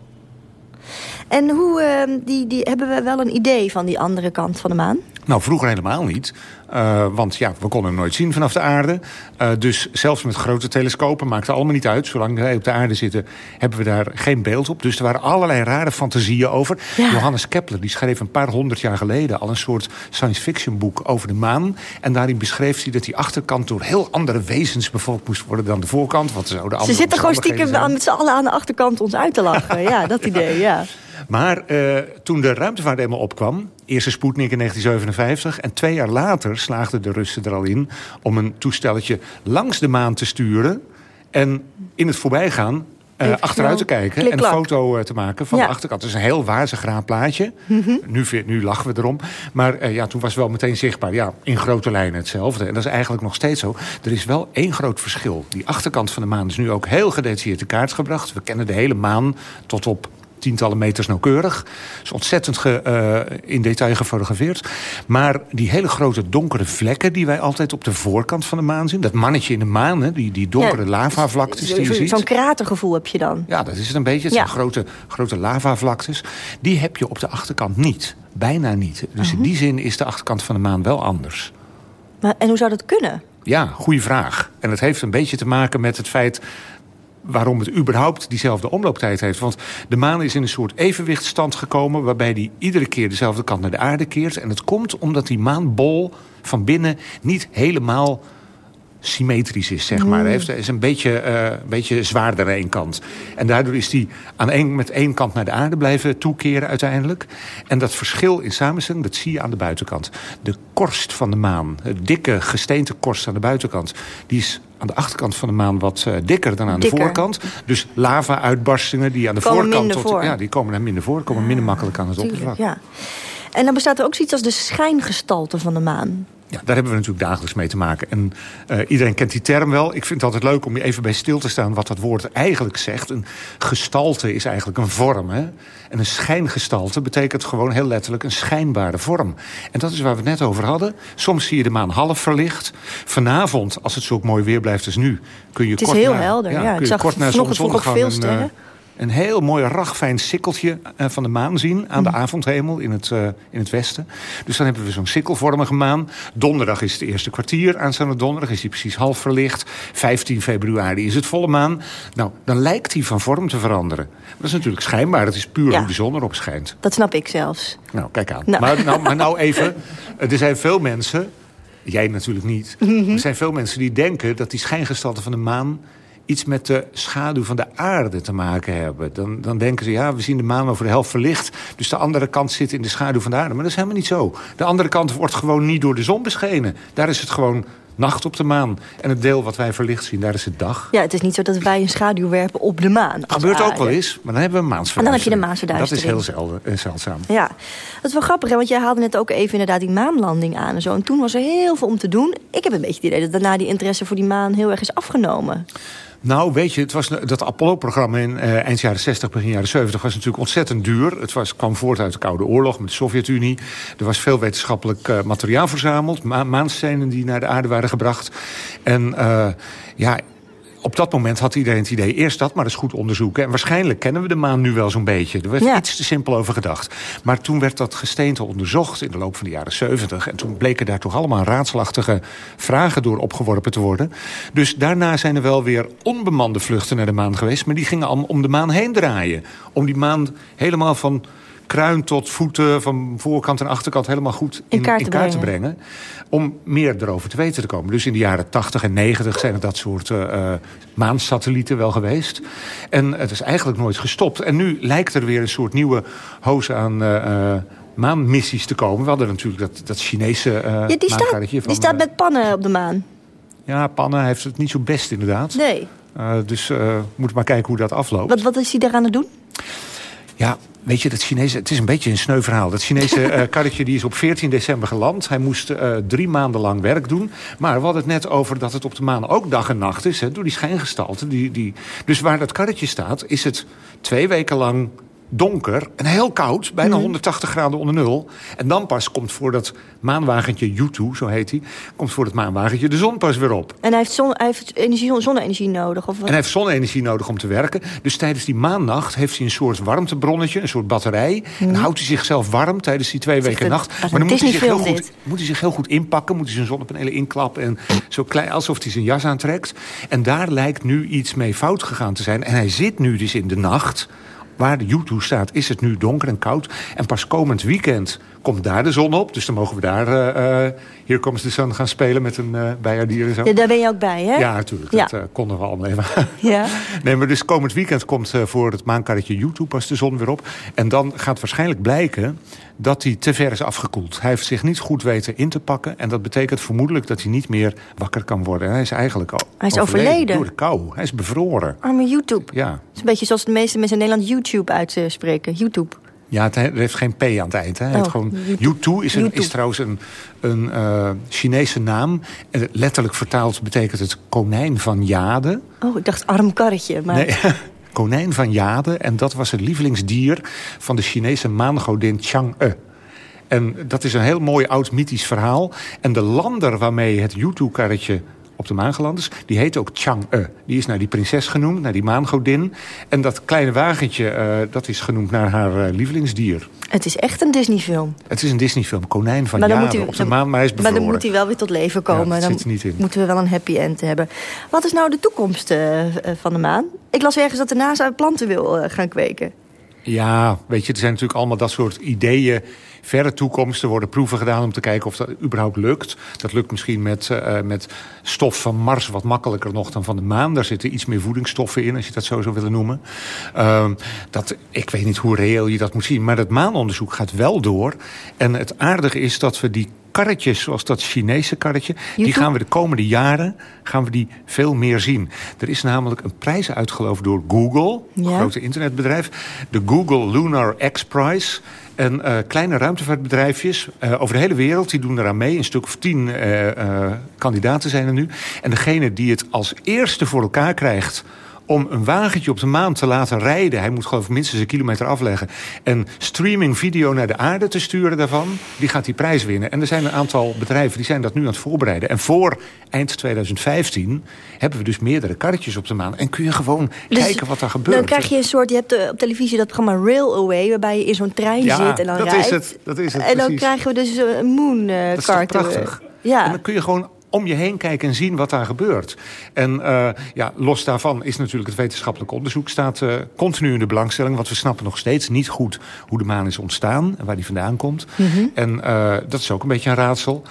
Speaker 4: En hoe, ehm, die, die, hebben we wel een idee van die andere kant van de maan?
Speaker 9: Nou, vroeger helemaal niet. Uh, want ja, we konden hem nooit zien vanaf de aarde. Uh, dus zelfs met grote telescopen maakt het allemaal niet uit. Zolang wij op de aarde zitten, hebben we daar geen beeld op. Dus er waren allerlei rare fantasieën over.
Speaker 4: Ja.
Speaker 9: Johannes Kepler die schreef een paar honderd jaar geleden... al een soort science fiction boek over de maan. En daarin beschreef hij dat die achterkant... door heel andere wezens bevolkt moest worden dan de voorkant. Want er zouden
Speaker 4: Ze zitten gewoon stiekem aan- met z'n allen aan de achterkant ons uit te lachen. ja, dat idee, ja.
Speaker 9: Maar eh, toen de ruimtevaart eenmaal opkwam... eerste Sputnik in 1957... en twee jaar later slaagden de Russen er al in... om een toestelletje langs de maan te sturen... en in het voorbijgaan
Speaker 4: Even
Speaker 9: achteruit te kijken... en een foto eh, te maken van
Speaker 4: Ja.
Speaker 9: de achterkant. Het is een heel raar plaatje.
Speaker 4: Mhm.
Speaker 9: nu, lachen we erom. Maar ja, toen was het wel meteen zichtbaar. Ja, in grote lijnen hetzelfde. En dat is eigenlijk nog steeds zo. Er is wel één groot verschil. Die achterkant van de maan is nu ook heel gedetailleerd in kaart gebracht. We kennen de hele maan tot op tientallen meters nauwkeurig. is ontzettend ge- eh, in detail gefotografeerd. Maar die hele grote donkere vlekken die wij altijd op de voorkant van de maan zien... dat mannetje in de maan, hè, die, die donkere
Speaker 4: Ja,
Speaker 9: lavavlaktes die je ziet...
Speaker 4: Zo'n kratergevoel heb je dan.
Speaker 9: Ja, dat is het een beetje. Het
Speaker 4: Ja.
Speaker 9: zijn grote, grote lavavlaktes. Die heb je op de achterkant niet. Bijna niet. Dus
Speaker 4: Mhm.
Speaker 9: in die zin is de achterkant van de maan wel anders.
Speaker 4: Maar, en hoe zou dat kunnen?
Speaker 9: Ja, goede vraag. En het heeft een beetje te maken met het feit... waarom het überhaupt diezelfde omlooptijd heeft. Want de maan is in een soort evenwichtstand gekomen... waarbij die iedere keer dezelfde kant naar de aarde keert. En het komt omdat die maanbol van binnen niet helemaal symmetrisch is, zeg maar. Hij heeft, is een beetje, eh, een beetje zwaarder aan één kant. En daardoor is hij aan één, met één kant naar de aarde blijven toekeren uiteindelijk. En dat verschil in samenstelling, dat zie je aan de buitenkant. De korst van de maan, het dikke gesteente korst aan de buitenkant... die is aan de achterkant van de maan wat uh, dikker dan aan
Speaker 4: Dikker.
Speaker 9: de voorkant. Dus lava-uitbarstingen die aan de
Speaker 4: Komen
Speaker 9: voorkant...
Speaker 4: voor.
Speaker 9: Ja, die komen daar minder voor, komen minder makkelijk aan het oppervlak.
Speaker 4: ja. En dan bestaat er ook zoiets als de schijngestalte van de maan.
Speaker 9: Ja, daar hebben we natuurlijk dagelijks mee te maken. En eh, iedereen kent die term wel. Ik vind het altijd leuk om je even bij stil te staan... wat dat woord eigenlijk zegt. Een gestalte is eigenlijk een vorm. Hè? En een schijngestalte betekent gewoon heel letterlijk... een schijnbare vorm. En dat is waar we het net over hadden. Soms zie je de maan half verlicht. Vanavond, als het zo mooi weer blijft als nu... kun je
Speaker 4: Het is
Speaker 9: kort
Speaker 4: heel
Speaker 9: na,
Speaker 4: helder, ja. Ik zag
Speaker 9: kort na zonsondergang
Speaker 4: veel
Speaker 9: eh,
Speaker 4: sterren.
Speaker 9: Een heel mooi ragfijn sikkeltje eh, van de maan zien... aan de avondhemel in het, eh, in het westen. Dus dan hebben we zo'n sikkelvormige maan. Donderdag is het eerste kwartier. Aanstaande donderdag is die precies half verlicht. 15 februari is het volle maan. Nou, dan lijkt die van vorm te veranderen. Maar dat is natuurlijk schijnbaar. Dat is puur
Speaker 4: Ja.
Speaker 9: hoe de zon erop schijnt.
Speaker 4: Dat snap ik zelfs.
Speaker 9: Nou, kijk aan.
Speaker 4: Nou.
Speaker 9: Maar, nou, maar nou even. Er zijn veel mensen... Jij natuurlijk niet.
Speaker 4: Mhm.
Speaker 9: Er zijn veel mensen die denken dat die schijngestalte van de maan iets met de schaduw van de aarde te maken hebben. Dan, dan denken ze, ja, we zien de maan over de helft verlicht... dus de andere kant zit in de schaduw van de aarde. Maar dat is helemaal niet zo. De andere kant wordt gewoon niet door de zon beschenen. Daar is het gewoon nacht op de maan. En het deel wat wij verlicht zien, daar is het dag.
Speaker 4: Ja, het is niet zo dat wij een schaduw werpen op de maan. als
Speaker 9: Gebeurt ook wel eens, maar dan hebben we een
Speaker 4: En dan heb je de
Speaker 9: maansverduistering. Dat is heel
Speaker 4: maansverduistering.
Speaker 9: zelden, eh, zeldzaam.
Speaker 4: Ja, dat is wel grappig, hè? want jij haalde net ook even inderdaad die maanlanding aan en zo. En toen was er heel veel om te doen. Ik heb een beetje het idee dat daarna die interesse voor die maan heel erg is afgenomen.
Speaker 9: Nou, weet je, het was, dat Apollo-programma in eh, eind jaren 60, begin jaren 70... was natuurlijk ontzettend duur. Het was, kwam voort uit de Koude Oorlog met de Sovjet-Unie. Er was veel wetenschappelijk eh, materiaal verzameld. Ma maanstenen die naar de aarde waren gebracht. En eh, ja... Op dat moment had iedereen het idee, eerst dat maar eens goed onderzoeken. En waarschijnlijk kennen we de maan nu wel zo'n beetje. Er werd
Speaker 4: Ja.
Speaker 9: iets te simpel over gedacht. Maar toen werd dat gesteente onderzocht in de loop van de jaren 70. En toen bleken daar toch allemaal raadselachtige vragen door opgeworpen te worden. Dus daarna zijn er wel weer onbemande vluchten naar de maan geweest. Maar die gingen allemaal om de maan heen draaien. Om die maan helemaal van kruin tot voeten, van voorkant en achterkant helemaal goed in,
Speaker 4: kaart te
Speaker 9: te brengen. Om meer erover te weten te komen. Dus in de jaren 80 en 90 zijn er dat soort eh, eh, maansatellieten wel geweest. En het is eigenlijk nooit gestopt. En nu lijkt er weer een soort nieuwe hoos aan eh, maanmissies te komen. We hadden natuurlijk dat, dat Chinese eh
Speaker 4: Ja, die, staat,
Speaker 9: maankarretje
Speaker 4: die
Speaker 9: van,
Speaker 4: staat met pannen op de maan.
Speaker 9: Ja, Panne heeft het niet zo best inderdaad.
Speaker 4: Nee.
Speaker 9: Dus eh moet maar kijken hoe dat afloopt.
Speaker 4: Wat, wat is hij daaraan het doen?
Speaker 9: Ja, weet je, dat Chinese, het is een beetje een sneu verhaal. Dat Chinese eh, karretje die is op 14 december geland. Hij moest eh, drie maanden lang werk doen. Maar we hadden het net over dat het op de maan ook dag en nacht is. Hè, door die schijngestalte. Die, die... Dus waar dat karretje staat, is het twee weken lang donker en heel koud. Bijna
Speaker 4: Mhm.
Speaker 9: 180 graden onder nul. En dan pas komt voor dat maanwagentje U2, zo heet hij... komt voor dat maanwagentje de zon pas weer op.
Speaker 4: En hij heeft, zon, hij heeft energie, zonne-energie nodig? Of wat?
Speaker 9: En hij heeft zonne-energie nodig om te werken. Dus tijdens die maannacht heeft hij een soort warmtebronnetje, een soort batterij. En houdt hij zichzelf warm tijdens die twee weken nacht. Maar dan moet hij, zich heel goed,
Speaker 4: dit.
Speaker 9: moet hij zich heel goed inpakken. Moet hij zijn zonnepanelen inklappen. En zo klein alsof hij zijn jas aantrekt. En daar lijkt nu iets mee fout gegaan te zijn. En hij zit nu dus in de nacht. Waar de U2 staat, is het nu donker en koud. En pas komend weekend komt daar de zon op. Dus dan mogen we daar eh eh, Here Comes the Sun gaan spelen met een uh, bijaardier en zo.
Speaker 4: Ja, daar ben je ook bij, hè?
Speaker 9: Ja, natuurlijk.
Speaker 4: Ja.
Speaker 9: Dat eh, konden we allemaal even.
Speaker 4: Ja.
Speaker 9: Nee, maar dus komend weekend komt eh, voor het maankarretje YouTube pas de zon weer op. En dan gaat waarschijnlijk blijken dat hij te ver is afgekoeld. Hij heeft zich niet goed weten in te pakken. En dat betekent vermoedelijk dat hij niet meer wakker kan worden. En hij is eigenlijk al
Speaker 4: Hij is overleden.
Speaker 9: door de kou. Hij is bevroren.
Speaker 4: Arme YouTube.
Speaker 9: Ja,
Speaker 4: Het is een beetje zoals de meeste mensen in Nederland YouTube uitspreken. YouTube.
Speaker 9: Ja het, he- het heeft geen P aan het eind. Hè. Hij
Speaker 4: Oh,
Speaker 9: gewoon,
Speaker 4: YouTube.
Speaker 9: U2 is, een, is trouwens een, een eh, Chinese naam. En letterlijk vertaald betekent het konijn van Jade.
Speaker 4: Oh, ik dacht arm karretje. Maar...
Speaker 9: Nee, konijn van Jade. En dat was het lievelingsdier van de Chinese maangodin Chang'e. En dat is een heel mooi oud mythisch verhaal. En de lander waarmee het U2-karretje op de maan geland is. Die heet ook Chang'e. Die is naar die prinses genoemd, naar die maangodin. En dat kleine wagentje, uh, dat is genoemd naar haar uh, lievelingsdier.
Speaker 4: Het is echt een Disney-film.
Speaker 9: Het is een Disney-film. Konijn van maar jaren op de maan, maar hij is bevroren.
Speaker 4: Maar dan moet hij wel weer tot leven komen.
Speaker 9: Ja,
Speaker 4: dan
Speaker 9: zit er niet in.
Speaker 4: moeten we wel een happy end hebben. Wat is nou de toekomst uh, van de maan? Ik las ergens dat de NASA planten wil gaan kweken.
Speaker 9: Ja, weet je, er zijn natuurlijk allemaal dat soort ideeën verre toekomst. Er worden proeven gedaan om te kijken of dat überhaupt lukt. Dat lukt misschien met, uh, met stof van Mars wat makkelijker nog dan van de maan. Daar zitten iets meer voedingsstoffen in, als je dat zo zou willen noemen. Uh, dat, ik weet niet hoe reëel je dat moet zien. Maar dat maanonderzoek gaat wel door. En het aardige is dat we die karretjes, zoals dat Chinese karretje... die gaan we de komende jaren gaan we die veel meer zien. Er is namelijk een prijs uitgeloofd door Google, een ja. grote internetbedrijf. De Google Lunar X Prize. En uh, kleine ruimtevaartbedrijfjes uh, over de hele wereld, die doen eraan mee. Een stuk of tien uh, kandidaten zijn er nu. En degene die het als eerste voor elkaar krijgt om een wagentje op de maan te laten rijden. Hij moet geloof ik minstens een kilometer afleggen. En streaming video naar de aarde te sturen daarvan. Die gaat die prijs winnen. En er zijn een aantal bedrijven die zijn dat nu aan het voorbereiden. En voor eind 2015 hebben we dus meerdere karretjes op de maan. En kun je gewoon dus kijken wat er gebeurt.
Speaker 4: Dan krijg je een soort, je hebt op televisie dat programma Railway... waarbij je in zo'n trein
Speaker 9: ja,
Speaker 4: zit en dan
Speaker 9: dat
Speaker 4: rijdt.
Speaker 9: Is het, dat is het,
Speaker 4: en dan
Speaker 9: precies.
Speaker 4: krijgen we dus een moon uh,
Speaker 9: Dat is prachtig?
Speaker 4: Ja.
Speaker 9: En dan kun je gewoon om je heen kijken en zien wat daar gebeurt. En uh, ja, los daarvan is natuurlijk het wetenschappelijk onderzoek... staat uh, continu in de belangstelling. Want we snappen nog steeds niet goed hoe de maan is ontstaan... en waar die vandaan komt. Mm -hmm. En uh, dat is ook een beetje een raadsel.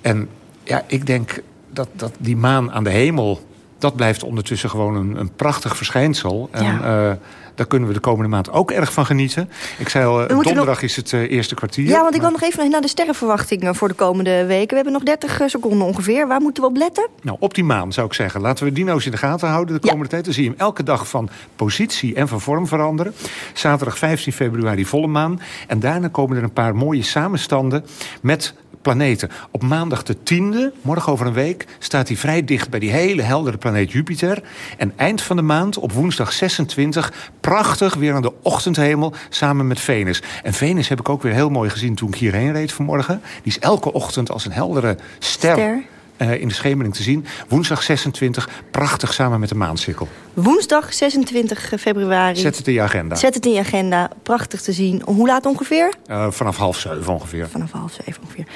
Speaker 9: En ja, ik denk dat, dat die maan aan de hemel... dat blijft ondertussen gewoon een, een prachtig verschijnsel. En, ja. Daar kunnen we de komende maand ook erg van genieten. Ik zei al, donderdag nog... is het uh, eerste kwartier.
Speaker 4: Ja, want ik wil nog even naar de sterrenverwachtingen voor de komende weken. We hebben nog 30 seconden ongeveer. Waar moeten we op letten?
Speaker 9: Nou, op die maan zou ik zeggen. Laten we die eens in de gaten houden de komende ja. tijd. Dan zie je hem elke dag van positie en van vorm veranderen. Zaterdag 15 februari volle maan. En daarna komen er een paar mooie samenstanden met planeten. Op maandag de 10e, morgen over een week, staat hij vrij dicht bij die hele heldere planeet Jupiter. En eind van de maand, op woensdag 26, prachtig weer aan de ochtendhemel samen met Venus. En Venus heb ik ook weer heel mooi gezien toen ik hierheen reed vanmorgen. Die is elke ochtend als een heldere ster.
Speaker 4: ster.
Speaker 9: Uh, in de schemering te zien. Woensdag 26, prachtig samen met de maancirkel.
Speaker 4: Woensdag 26 februari.
Speaker 9: Zet het in je agenda.
Speaker 4: Zet het in je agenda. Prachtig te zien. Hoe laat ongeveer?
Speaker 9: Uh, vanaf half zeven ongeveer.
Speaker 4: Vanaf half zeven ongeveer.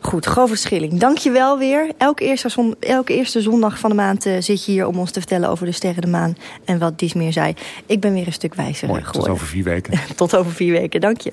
Speaker 4: Goed, Govert Schilling, dank je wel weer. Elke eerste, zon, elke eerste zondag van de maand uh, zit je hier om ons te vertellen over de sterren, de maan en wat Dies meer zei. Ik ben weer een stuk wijzer
Speaker 9: Mooi,
Speaker 4: geworden.
Speaker 9: Tot over vier weken.
Speaker 4: tot over vier weken, dank je.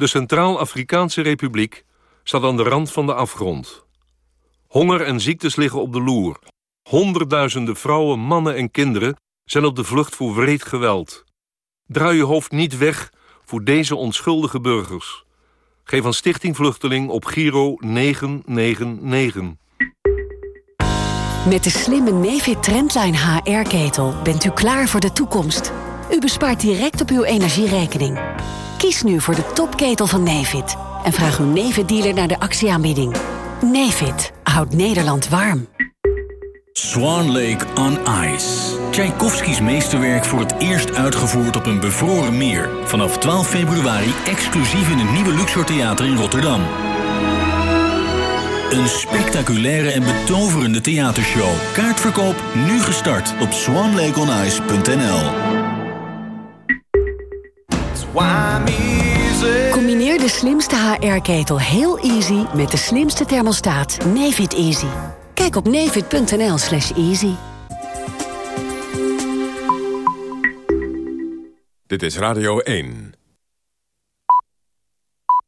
Speaker 14: De Centraal-Afrikaanse Republiek staat aan de rand van de afgrond. Honger en ziektes liggen op de loer. Honderdduizenden vrouwen, mannen en kinderen zijn op de vlucht voor wreed geweld. Draai je hoofd niet weg voor deze onschuldige burgers. Geef aan Stichting Vluchteling op Giro 999.
Speaker 27: Met de slimme Nefit Trendline HR-ketel bent u klaar voor de toekomst. U bespaart direct op uw energierekening. Kies nu voor de topketel van Nefit en vraag uw Nefit-dealer naar de actieaanbieding. Nefit houdt Nederland warm.
Speaker 28: Swan Lake on Ice. Tchaikovskis meesterwerk voor het eerst uitgevoerd op een bevroren meer. Vanaf 12 februari exclusief in het nieuwe Luxor Theater in Rotterdam. Een spectaculaire en betoverende theatershow. Kaartverkoop nu gestart op swanlakeonice.nl.
Speaker 27: Combineer de slimste HR-ketel heel easy met de slimste thermostaat Nefit Easy. Kijk op nefit.nl slash easy.
Speaker 17: Dit is Radio 1.